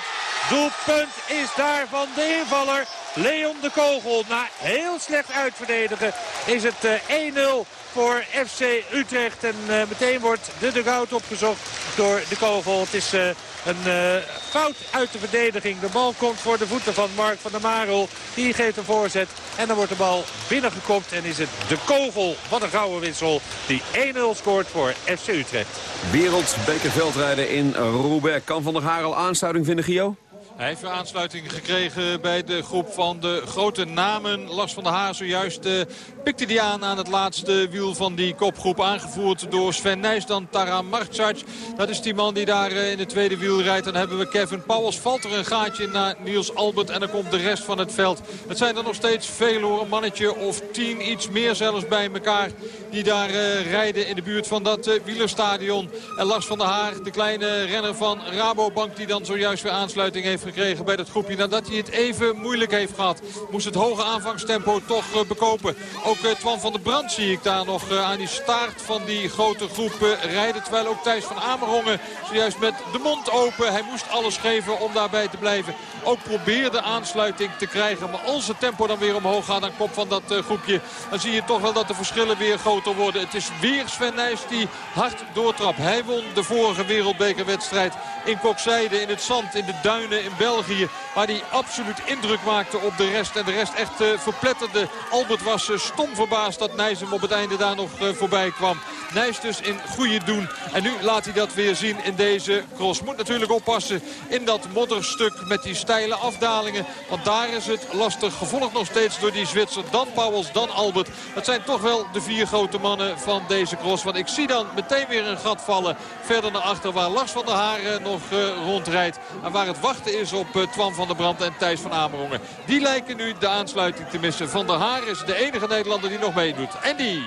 Speaker 9: Doelpunt is daar van de invaller. Leon de Kogel. Na heel slecht uitverdedigen is het 1-0 eh, voor FC Utrecht. En uh, meteen wordt de dugout opgezocht door de Kogel. Het is uh, een fout uit de verdediging. De bal komt voor de voeten van Mark van der Marel. Die geeft een voorzet. En dan wordt de bal binnengekopt. En is het de Kogel. Wat een gouden wissel. Die 1-0 scoort voor FC Utrecht.
Speaker 6: Wereldbekerveldrijden in Roubaix. Kan Van der Harel aansluiting vinden, Gio?
Speaker 10: Hij heeft aansluiting gekregen bij de groep van de grote namen. Lars van der Haar zojuist uh, pikte die aan aan het laatste wiel van die kopgroep. Aangevoerd door Sven Nijs, dan Tara Marcac. Dat is die man die daar uh, in het tweede wiel rijdt. Dan hebben we Kevin Pauwels. Valt er een gaatje naar Niels Albert en dan komt de rest van het veld. Het zijn er nog steeds veel. Een mannetje of tien, iets meer zelfs bij elkaar. Die daar uh, rijden in de buurt van dat wielerstadion. En Lars van der Haar, de kleine renner van Rabobank... die dan zojuist weer aansluiting heeft gekregen bij dat groepje. Nadat hij het even moeilijk heeft gehad. Moest het hoge aanvangstempo toch uh, bekopen. Ook uh, Twan van der Brand zie ik daar nog uh, aan die staart van die grote groep rijden. Terwijl ook Thijs van Amerongen zojuist met de mond open. Hij moest alles geven om daarbij te blijven. Ook probeerde aansluiting te krijgen. Maar als het tempo dan weer omhoog gaat aan kop van dat groepje. Dan zie je toch wel dat de verschillen weer groter worden. Het is weer Sven Nijs die hard doortrapt. Hij won de vorige wereldbekerwedstrijd in Kokzijde, in het zand, in de duinen, in België. Waar hij absoluut indruk maakte op de rest. En de rest echt uh, verpletterde. Albert was uh, stom verbaasd dat Nijs hem op het einde daar nog uh, voorbij kwam. Nijs dus in goede doen. En nu laat hij dat weer zien in deze cross. Moet natuurlijk oppassen in dat modderstuk met die steile afdalingen. Want daar is het lastig. Gevolgd nog steeds door die Zwitser. Dan Pauwels, dan Albert. Dat zijn toch wel de vier grote mannen van deze cross. Want ik zie dan meteen weer een gat vallen. Verder naar achter waar Lars van der Haren nog rondrijdt. En waar het wachten is is op uh, Twan van der Brand en Thijs van Amerongen. Die lijken nu de aansluiting te missen. Van der Haar is de enige Nederlander die nog meedoet. En die...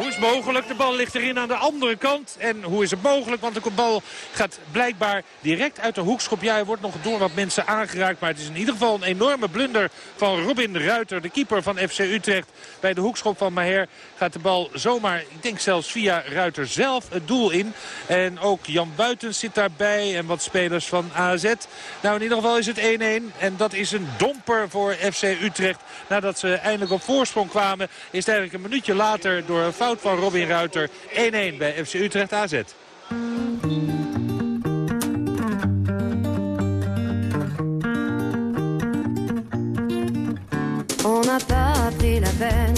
Speaker 9: Hoe is het mogelijk? De bal ligt erin aan de andere kant. En hoe is het mogelijk? Want de bal gaat blijkbaar direct uit de hoekschop. Ja, hij wordt nog door wat mensen aangeraakt. Maar het is in ieder geval een enorme blunder van Robin Ruiter. De keeper van FC Utrecht. Bij de hoekschop van Maher gaat de bal zomaar, ik denk zelfs via Ruiter zelf, het doel in. En ook Jan Buitens zit daarbij. En wat spelers van AZ. Nou, in ieder geval is het 1-1. En dat is een domper voor FC Utrecht. Nadat ze eindelijk op voorsprong kwamen, is het eigenlijk een minuutje later door een fout fout Robin Ruiter. 1-1 bij FC Utrecht AZ.
Speaker 20: On n'a pas pris la peine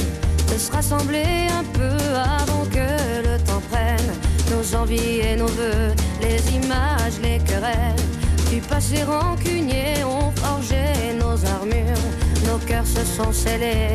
Speaker 20: de se rassembler un peu avant que le temps prenne nos envies et nos voeux, les images, les querelles du passé rancunier ont forgé nos armures, nos cœurs se sont scellés.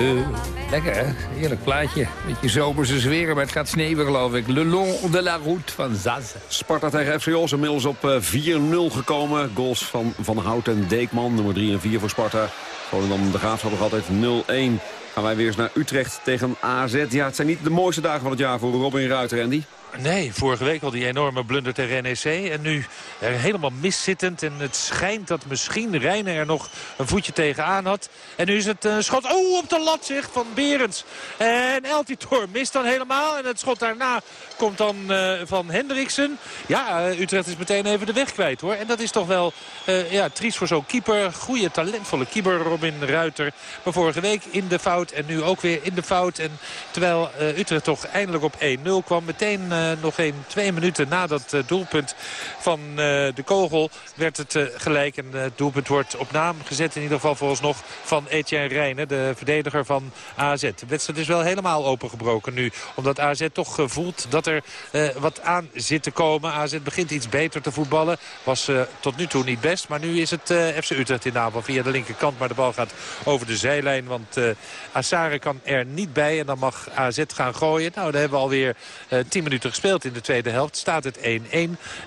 Speaker 4: Eh, lekker hè? Heerlijk plaatje. Beetje zomerse sfeer, maar het gaat sneeuwen geloof ik. Le long de la route van Zaz.
Speaker 6: Sparta tegen FC Os inmiddels op eh, 4-0 gekomen. Goals van Van Hout en Deekman, nummer 3 en 4 voor Sparta. Volendam de Graafschap nog altijd 0-1. Gaan wij weer eens naar Utrecht tegen AZ. Ja, het zijn niet de mooiste dagen van het jaar voor Robin Ruiter, Andy.
Speaker 9: Nee, vorige week al die enorme blunder tegen NEC. En nu er helemaal miszittend. En het schijnt dat misschien Reiner er nog een voetje tegenaan had. En nu is het een schot oh, op de lat zeg, van Berends. En El Titor mist dan helemaal. En het schot daarna komt dan eh, van Hendriksen. Ja, eh, Utrecht is meteen even de weg kwijt hoor. En dat is toch wel eh, ja, triest voor zo'n keeper. Goede, talentvolle keeper Robin Ruiter. Maar vorige week in de fout en nu ook weer in de fout. En terwijl Utrecht toch eindelijk op 1-0 kwam. Meteen nog een twee minuten na dat doelpunt van de kogel werd het gelijk. En het doelpunt wordt op naam gezet in ieder geval volgens nog van Etienne Rijnen. De verdediger van AZ. De wedstrijd is wel helemaal opengebroken nu. Omdat AZ toch voelt dat er eh, wat aan zit te komen. AZ begint iets beter te voetballen. Was eh, tot nu toe niet best. Maar nu is het eh, FC Utrecht in de aanval via de linkerkant. Maar de bal gaat over de zijlijn. Want Assare kan er niet bij. En dan mag AZ gaan gooien. Nou, daar hebben we alweer eh 10 minuten gespeeld in de tweede helft. Staat het 1-1.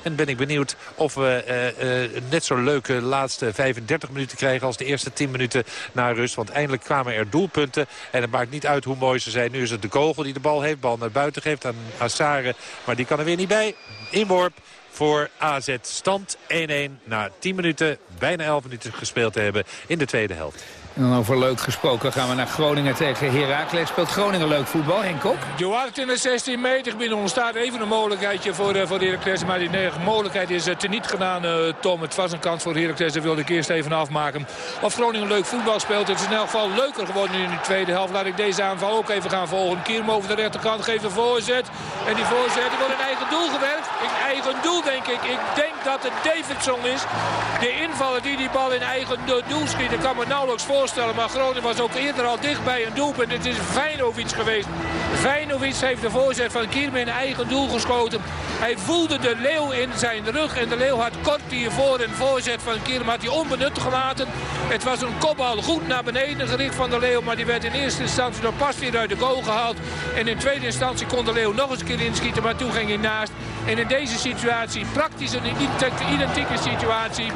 Speaker 9: En ben ik benieuwd of we net zo leuke laatste 35 minuten krijgen... als de eerste 10 minuten na rust. Want eindelijk kwamen er doelpunten. En het maakt niet uit hoe mooi ze zijn. Nu is het de kogel die de bal heeft. Bal naar buiten geeft aan Assare. Maar die kan er weer niet bij. Inworp voor AZ. Stand 1-1 na 10 minuten, bijna 11 minuten gespeeld te hebben in de tweede helft.
Speaker 4: En dan over leuk gesproken gaan we naar Groningen tegen Heracles. Speelt Groningen leuk voetbal, Henk Kok?
Speaker 5: Duarte in de 16 meter binnen ontstaat even een mogelijkheidje voor, uh, voor Heracles. Maar die mogelijkheid is uh, teniet gedaan, uh, Tom. Het was een kans voor Heracles, dat wilde ik eerst even afmaken. Of Groningen leuk voetbal speelt, het is in elk geval leuker geworden in de tweede helft. Laat ik deze aanval ook even gaan volgen. Kierm over de rechterkant geeft een voorzet. En die voorzet wordt in eigen doel gewerkt. In eigen doel denk ik. Ik denk dat het Davidson is. De invaller die die bal in eigen doel schiet. Ik kan me nauwelijks voorstellen maar Groningen was ook eerder al dicht bij een doelpunt. Het is Vijnovic geweest. Vijnovic heeft de voorzet van Kierme in eigen doel geschoten. Hij voelde de leeuw in zijn rug. En de leeuw had kort hiervoor een voorzet van Kierme had hij onbenut gelaten. Het was een kopbal goed naar beneden gericht van de leeuw. Maar die werd in eerste instantie door pas weer uit de goal gehaald. En in tweede instantie kon de leeuw nog eens een keer inschieten. Maar toen ging hij naast. En in deze situatie, praktisch een identieke situatie.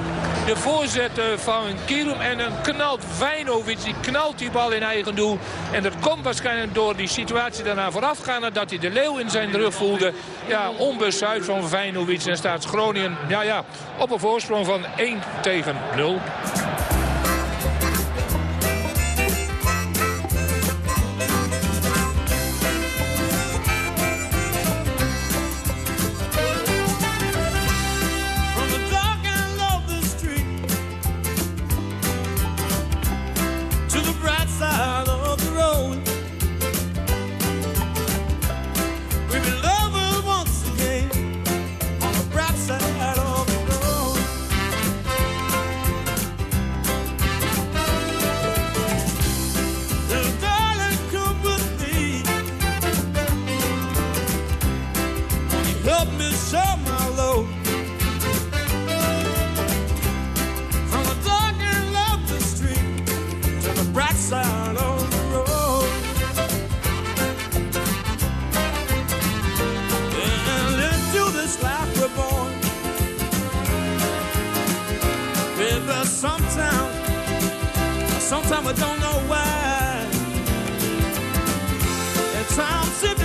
Speaker 5: De voorzet van Kierum en een knalt Vijnovic. Die knalt die bal in eigen doel. En dat komt waarschijnlijk door die situatie daarna voorafgaande. Dat hij de leeuw in zijn rug voelde. Ja, onbesuit van Vijnovic. En staat Groningen ja, ja, op een voorsprong van 1 tegen 0.
Speaker 21: Sometimes I don't know why. At times seem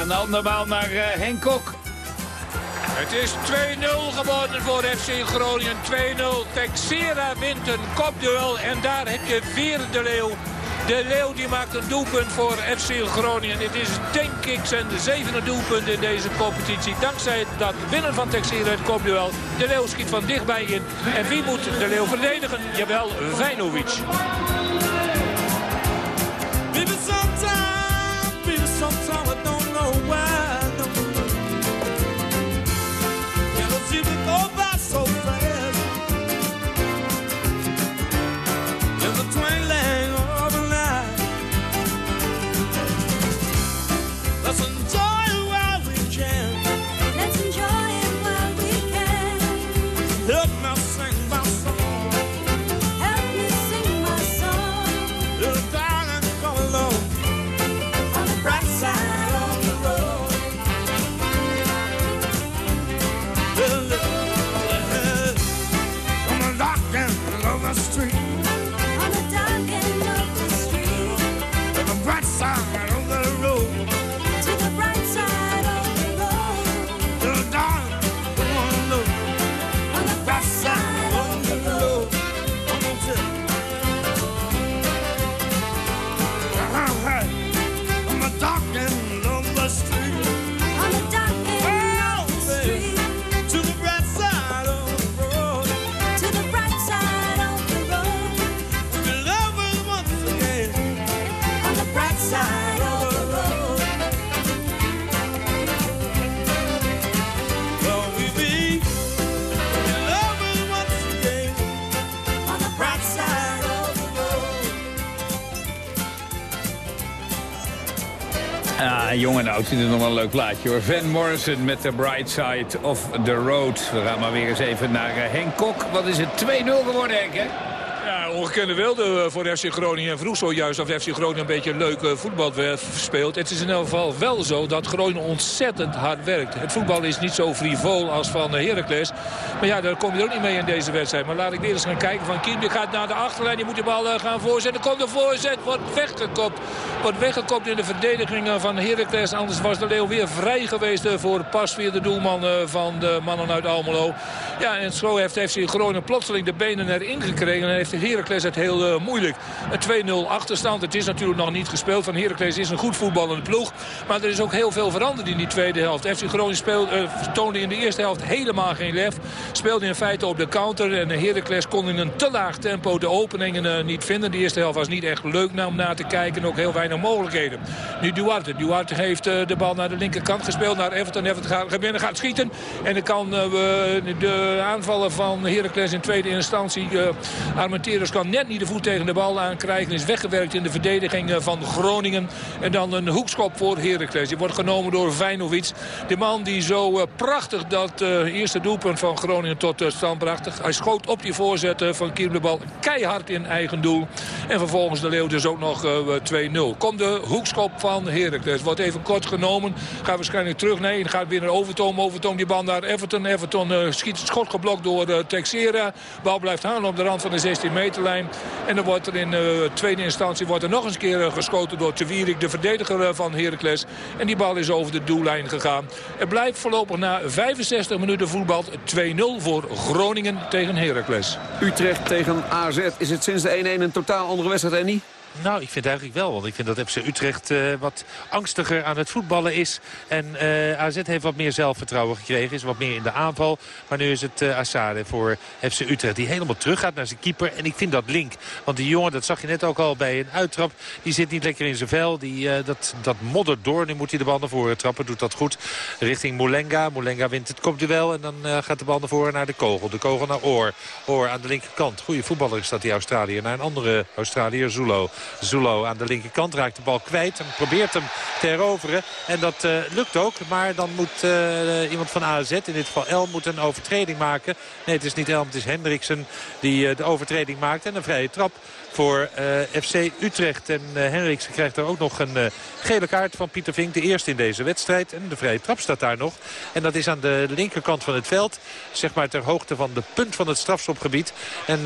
Speaker 4: Gaan andermaal naar uh, Henk Kok.
Speaker 5: Het is 2-0 geworden voor FC Groningen. 2-0. Texera wint een kopduel. En daar heb je weer de Leeuw. De Leeuw die maakt een doelpunt voor FC Groningen. Dit is denk ik zijn zevende doelpunt in deze competitie. Dankzij dat winnen van Texera het kopduel. De Leeuw schiet van dichtbij in. En wie moet de Leeuw verdedigen? Jawel, Vijnovic.
Speaker 4: En oud vindt het nog wel een leuk plaatje hoor. Van Morrison met The Bright Side of the Road. We gaan maar weer eens even naar Henk Kok. Wat is het? 2-0 geworden, Henk, hè?
Speaker 5: Ja, ongekende wilde voor FC Groningen. En vroeg zojuist of FC Groningen een beetje leuk uh, voetbal speelt. Het is in elk geval wel zo dat Groningen ontzettend hard werkt. Het voetbal is niet zo frivol als van Heracles. Maar ja, daar kom je ook niet mee in deze wedstrijd. Maar laat ik weer eens gaan kijken. Van Kiem die gaat naar de achterlijn. Die moet de bal gaan voorzetten. Komt de voorzet. Wordt weggekopt. Wordt weggekopt in de verdediging van Heracles. Anders was de Leeuw weer vrij geweest voor Pasveer, de doelman van de mannen uit Almelo. Ja, en zo heeft FC Groningen plotseling de benen erin gekregen. En heeft Heracles het heel moeilijk. Een 2-0 achterstand. Het is natuurlijk nog niet gespeeld. Van Heracles is een goed voetballende ploeg. Maar er is ook heel veel veranderd in die tweede helft. FC Groningen speelde, uh, toonde in de eerste helft helemaal geen lef. Speelde in feite op de counter. En Heracles kon in een te laag tempo de openingen niet vinden. De eerste helft was niet echt leuk om naar te kijken. En ook heel weinig mogelijkheden. Nu Duarte. Duarte heeft de bal naar de linkerkant gespeeld. Naar Everton. Everton gaat, binnen gaat schieten. En dan kan de aanvallen van Heracles in tweede instantie... Armenteros kan net niet de voet tegen de bal aankrijgen. Is weggewerkt in de verdediging van Groningen. En dan een hoekschop voor Heracles. Die wordt genomen door Vijnovic. De man die zo prachtig dat eerste doelpunt van Groningen tot stand bracht. Hij schoot op die voorzet van Kiem de bal keihard in eigen doel. En vervolgens de Leeuw dus ook nog uh, 2-0. Komt de hoekschop van Heracles. Wordt even kort genomen. Gaat waarschijnlijk terug. Nee, gaat weer naar Overtoom. Overtoom die bal naar Everton. Everton schiet het schot geblokt door Texera. Bal blijft hangen op de rand van de 16 meterlijn. En dan wordt er in uh, tweede instantie wordt er nog eens keer uh, geschoten door Tewierik, de verdediger uh, van Heracles. En die bal is over de doellijn gegaan. Het blijft voorlopig na 65 minuten voetbal 2-0 voor Groningen tegen Heracles.
Speaker 6: Utrecht tegen AZ. Is het sinds de 1-1 een totaal andere wedstrijd, Annie?
Speaker 9: Nou, ik vind eigenlijk wel. Want ik vind dat FC Utrecht uh, wat angstiger aan het voetballen is. En uh, AZ heeft wat meer zelfvertrouwen gekregen. Is wat meer in de aanval. Maar nu is het uh, Assade voor FC Utrecht. Die helemaal terug gaat naar zijn keeper. En ik vind dat link. Want die jongen, dat zag je net ook al bij een uittrap. Die zit niet lekker in zijn vel. Die, dat, dat moddert door. Nu moet hij de bal naar voren trappen. Doet dat goed. Richting Molenga. Molenga wint het kopduel. En dan gaat de bal naar voren naar de kogel. De kogel naar Oor. Oor aan de linkerkant. Goede voetballer is dat die Australiër. Naar een andere Australiër, Zulo. Zulo aan de linkerkant raakt de bal kwijt en probeert hem te heroveren. En dat uh, lukt ook, maar dan moet uh, iemand van AZ, in dit geval El, moet een overtreding maken. Nee, het is niet El, het is Hendriksen die uh, de overtreding maakt. En een vrije trap voor uh, FC Utrecht. En uh, Henriksen krijgt er ook nog een uh, gele kaart van Pieter Vink. De eerste in deze wedstrijd. En de vrije trap staat daar nog. En dat is aan de linkerkant van het veld. Zeg maar ter hoogte van de punt van het strafschopgebied. En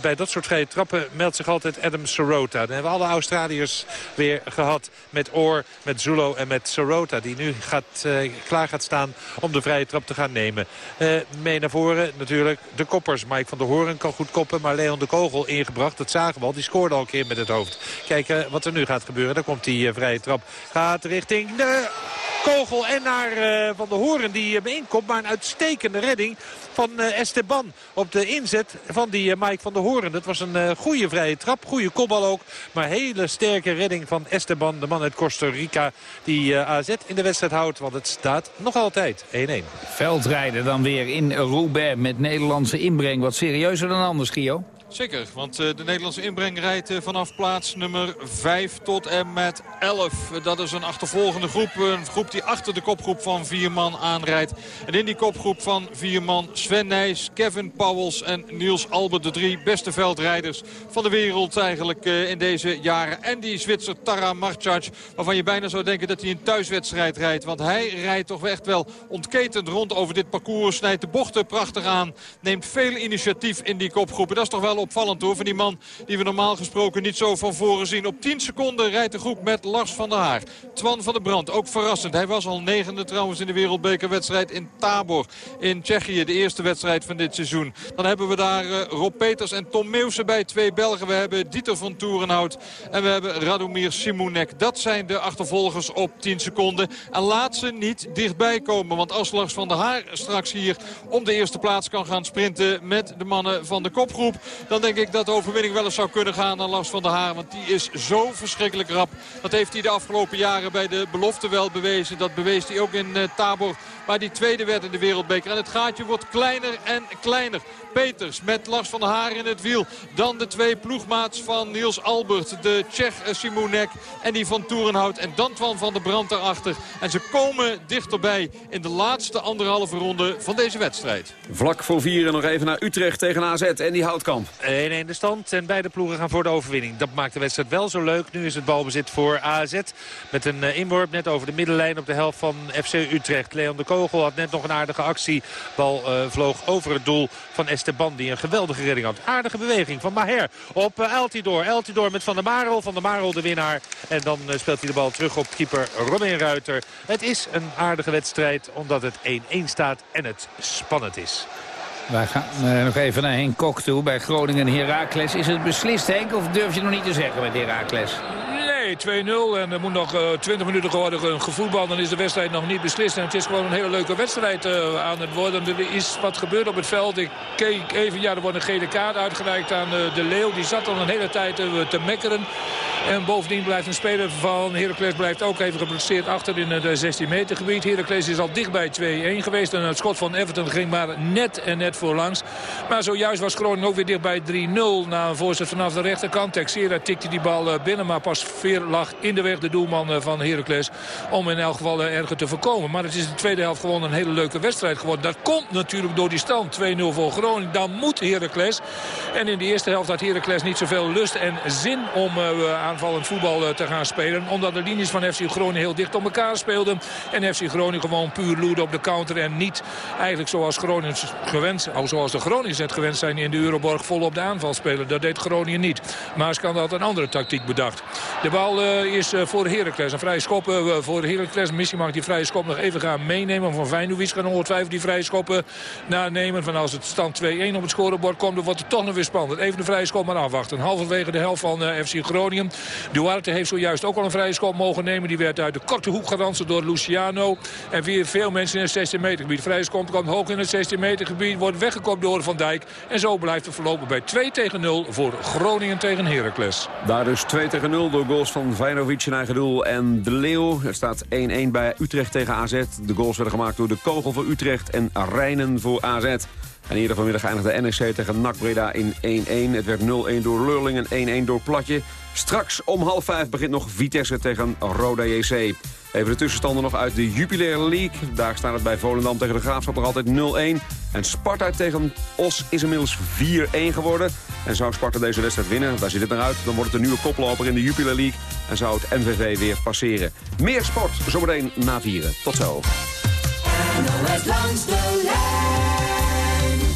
Speaker 9: bij dat soort vrije trappen meldt zich altijd Adam Sorota. Dan hebben we alle Australiërs weer gehad. Met Oor, met Zulo en met Sorota. Die nu gaat, klaar gaat staan om de vrije trap te gaan nemen. mee naar voren natuurlijk de koppers. Mike van der Hoorn kan goed koppen. Maar Leon de Kogel ingebracht. Dat Die scoorde al een keer met het hoofd. Kijken wat er nu gaat gebeuren. Daar komt die vrije trap. Gaat richting de kogel en naar uh, Van der Horen die hem inkomt. Maar een uitstekende redding van Esteban op de inzet van die Mike van der Horen. Dat was een goede vrije trap, goede kopbal ook. Maar hele sterke redding van Esteban, de man uit Costa Rica. Die AZ in de wedstrijd houdt, want het staat nog altijd 1-1.
Speaker 4: Veldrijden dan weer in Roubaix met Nederlandse inbreng. Wat serieuzer dan anders, Gio.
Speaker 10: Zeker, want de Nederlandse inbreng rijdt vanaf plaats nummer 5 tot en met 11. Dat is een achtervolgende groep. Een groep die achter de kopgroep van vier man aanrijdt. En in die kopgroep van vier man Sven Nijs, Kevin Pauwels en Niels Albert. De drie beste veldrijders van de wereld eigenlijk in deze jaren. En die Zwitser Tara Marcac, waarvan je bijna zou denken dat hij een thuiswedstrijd rijdt. Want hij rijdt toch echt wel ontketend rond over dit parcours. Snijdt de bochten prachtig aan. Neemt veel initiatief in die kopgroepen. Dat is toch wel opvallend hoor. Van die man die we normaal gesproken niet zo van voren zien. Op 10 seconden rijdt de groep met Lars van der Haar. Twan van der Brand, ook verrassend. Hij was al negende trouwens in de wereldbekerwedstrijd in Tabor. In Tsjechië, de eerste wedstrijd van dit seizoen. Dan hebben we daar uh, Rob Peters en Tom Meeuwse bij. Twee Belgen. We hebben Dieter van Toerenhout. En we hebben Radomir Simonek. Dat zijn de achtervolgers op 10 seconden. En laat ze niet dichtbij komen. Want als Lars van der Haar straks hier om de eerste plaats kan gaan sprinten met de mannen van de kopgroep dan denk ik dat de overwinning wel eens zou kunnen gaan aan Lars van der Haar. Want die is zo verschrikkelijk rap. Dat heeft hij de afgelopen jaren bij de belofte wel bewezen. Dat bewees hij ook in uh, Tabor. Waar die tweede werd in de wereldbeker. En het gaatje wordt kleiner en kleiner. Peters met Lars van der Haar in het wiel. Dan de twee ploegmaats van Niels Albert. De Tsjech Simonek en die van Toerenhout. En dan Twan van der Brand daarachter. En ze komen dichterbij in de laatste anderhalve ronde van deze wedstrijd.
Speaker 6: Vlak voor vieren nog even naar Utrecht tegen AZ en die houtkamp.
Speaker 9: 1-1 de stand en beide ploegen gaan voor de overwinning. Dat maakt de wedstrijd wel zo leuk. Nu is het balbezit voor AZ. Met een eh, inworp net over de middenlijn op de helft van FC Utrecht. Leon de Kogel had net nog een aardige actie. Bal uh, vloog over het doel van Esteban die een geweldige redding had. Aardige beweging van Maher op uh, Eltidoor. Eltidoor met Van der Marel. Van der Marel de winnaar. En dan speelt hij de bal terug op keeper Robin Ruiter. Het is een aardige wedstrijd omdat het 1-1 staat en het spannend is.
Speaker 4: Wij gaan uh, nog even naar Henk Kok toe bij Groningen Heracles. Is het beslist, Henk, of durf je nog niet te zeggen met Heracles?
Speaker 5: Nee, 2-0 en er moet nog uh, 20 minuten geworden gevoetbal. Dan is de wedstrijd nog niet beslist. En het is gewoon een hele leuke wedstrijd aan het worden. Er is wat gebeurd op het veld. Ik keek even, ja, er wordt een gele kaart uitgereikt aan de Leeuw. Die zat al een hele tijd te mekkeren. En bovendien blijft een speler van Heracles blijft ook even geblesseerd achter in het 16 meter gebied. Heracles is al dicht bij 2-1 geweest. En het schot van Everton ging maar net en net voorlangs. Maar zojuist was Groningen ook weer dicht bij 3-0. Na een voorzet vanaf de rechterkant. Texera tikte die bal binnen. Maar pas Veer lag in de weg de doelman van Heracles. Om in elk geval erger te voorkomen. Maar het is de tweede helft gewoon een hele leuke wedstrijd geworden. Dat komt natuurlijk door die stand. 2-0 voor Groningen. Dan moet Heracles. En in de eerste helft had Heracles niet zoveel lust en zin om uh, aanvallend voetbal te gaan spelen. Omdat de linies van FC Groningen heel dicht op elkaar speelden. En FC Groningen gewoon puur loerde op de counter. En niet eigenlijk zoals Groningen gewend, zoals de Groningers het gewend zijn in de Euroborg vol op de aanval spelen. Dat deed Groningen niet. Maar kan had een andere tactiek bedacht. De bal uh, is uh, voor Heracles. Een vrije schop voor Heracles. Missie mag die vrije schop nog even gaan meenemen. Van Feyenoord gaan ongetwijfeld die vrije schoppen nanemen. Van als het stand 2-1 op het scorebord komt, dan wordt het toch nog weer spannend. Even de vrije schop maar afwachten. Halverwege de helft van FC Groningen. Duarte heeft zojuist ook al een vrije schop mogen nemen. Die werd uit de korte hoek geransen door Luciano. En weer veel mensen in het 16 meter gebied. Vrije schop komt hoog in het 16 meter gebied. Wordt weggekopt door Van Dijk. En zo blijft het verlopen bij 2 tegen 0 voor Groningen tegen Heracles.
Speaker 6: Daar dus 2 tegen 0 door goals van Vajnovic in eigen doel en De Leeuw. Er staat 1-1 bij Utrecht tegen AZ. De goals werden gemaakt door De Kogel voor Utrecht en Rijnen voor AZ. En eerder vanmiddag eindigde NEC tegen NAC Breda in 1-1. Het werd 0-1 door Lurling en 1-1 door Platje. Straks om half vijf begint nog Vitesse tegen Roda JC. Even de tussenstanden nog uit de Jupiler League. Daar staat het bij Volendam tegen de Graafschap nog altijd 0-1. En Sparta tegen Os is inmiddels 4-1 geworden. En zou Sparta deze wedstrijd winnen, daar zit het naar uit... dan wordt het een nieuwe koploper in de Jupiler League... en zou het MVV weer passeren. Meer sport, zometeen na vieren. Tot zo.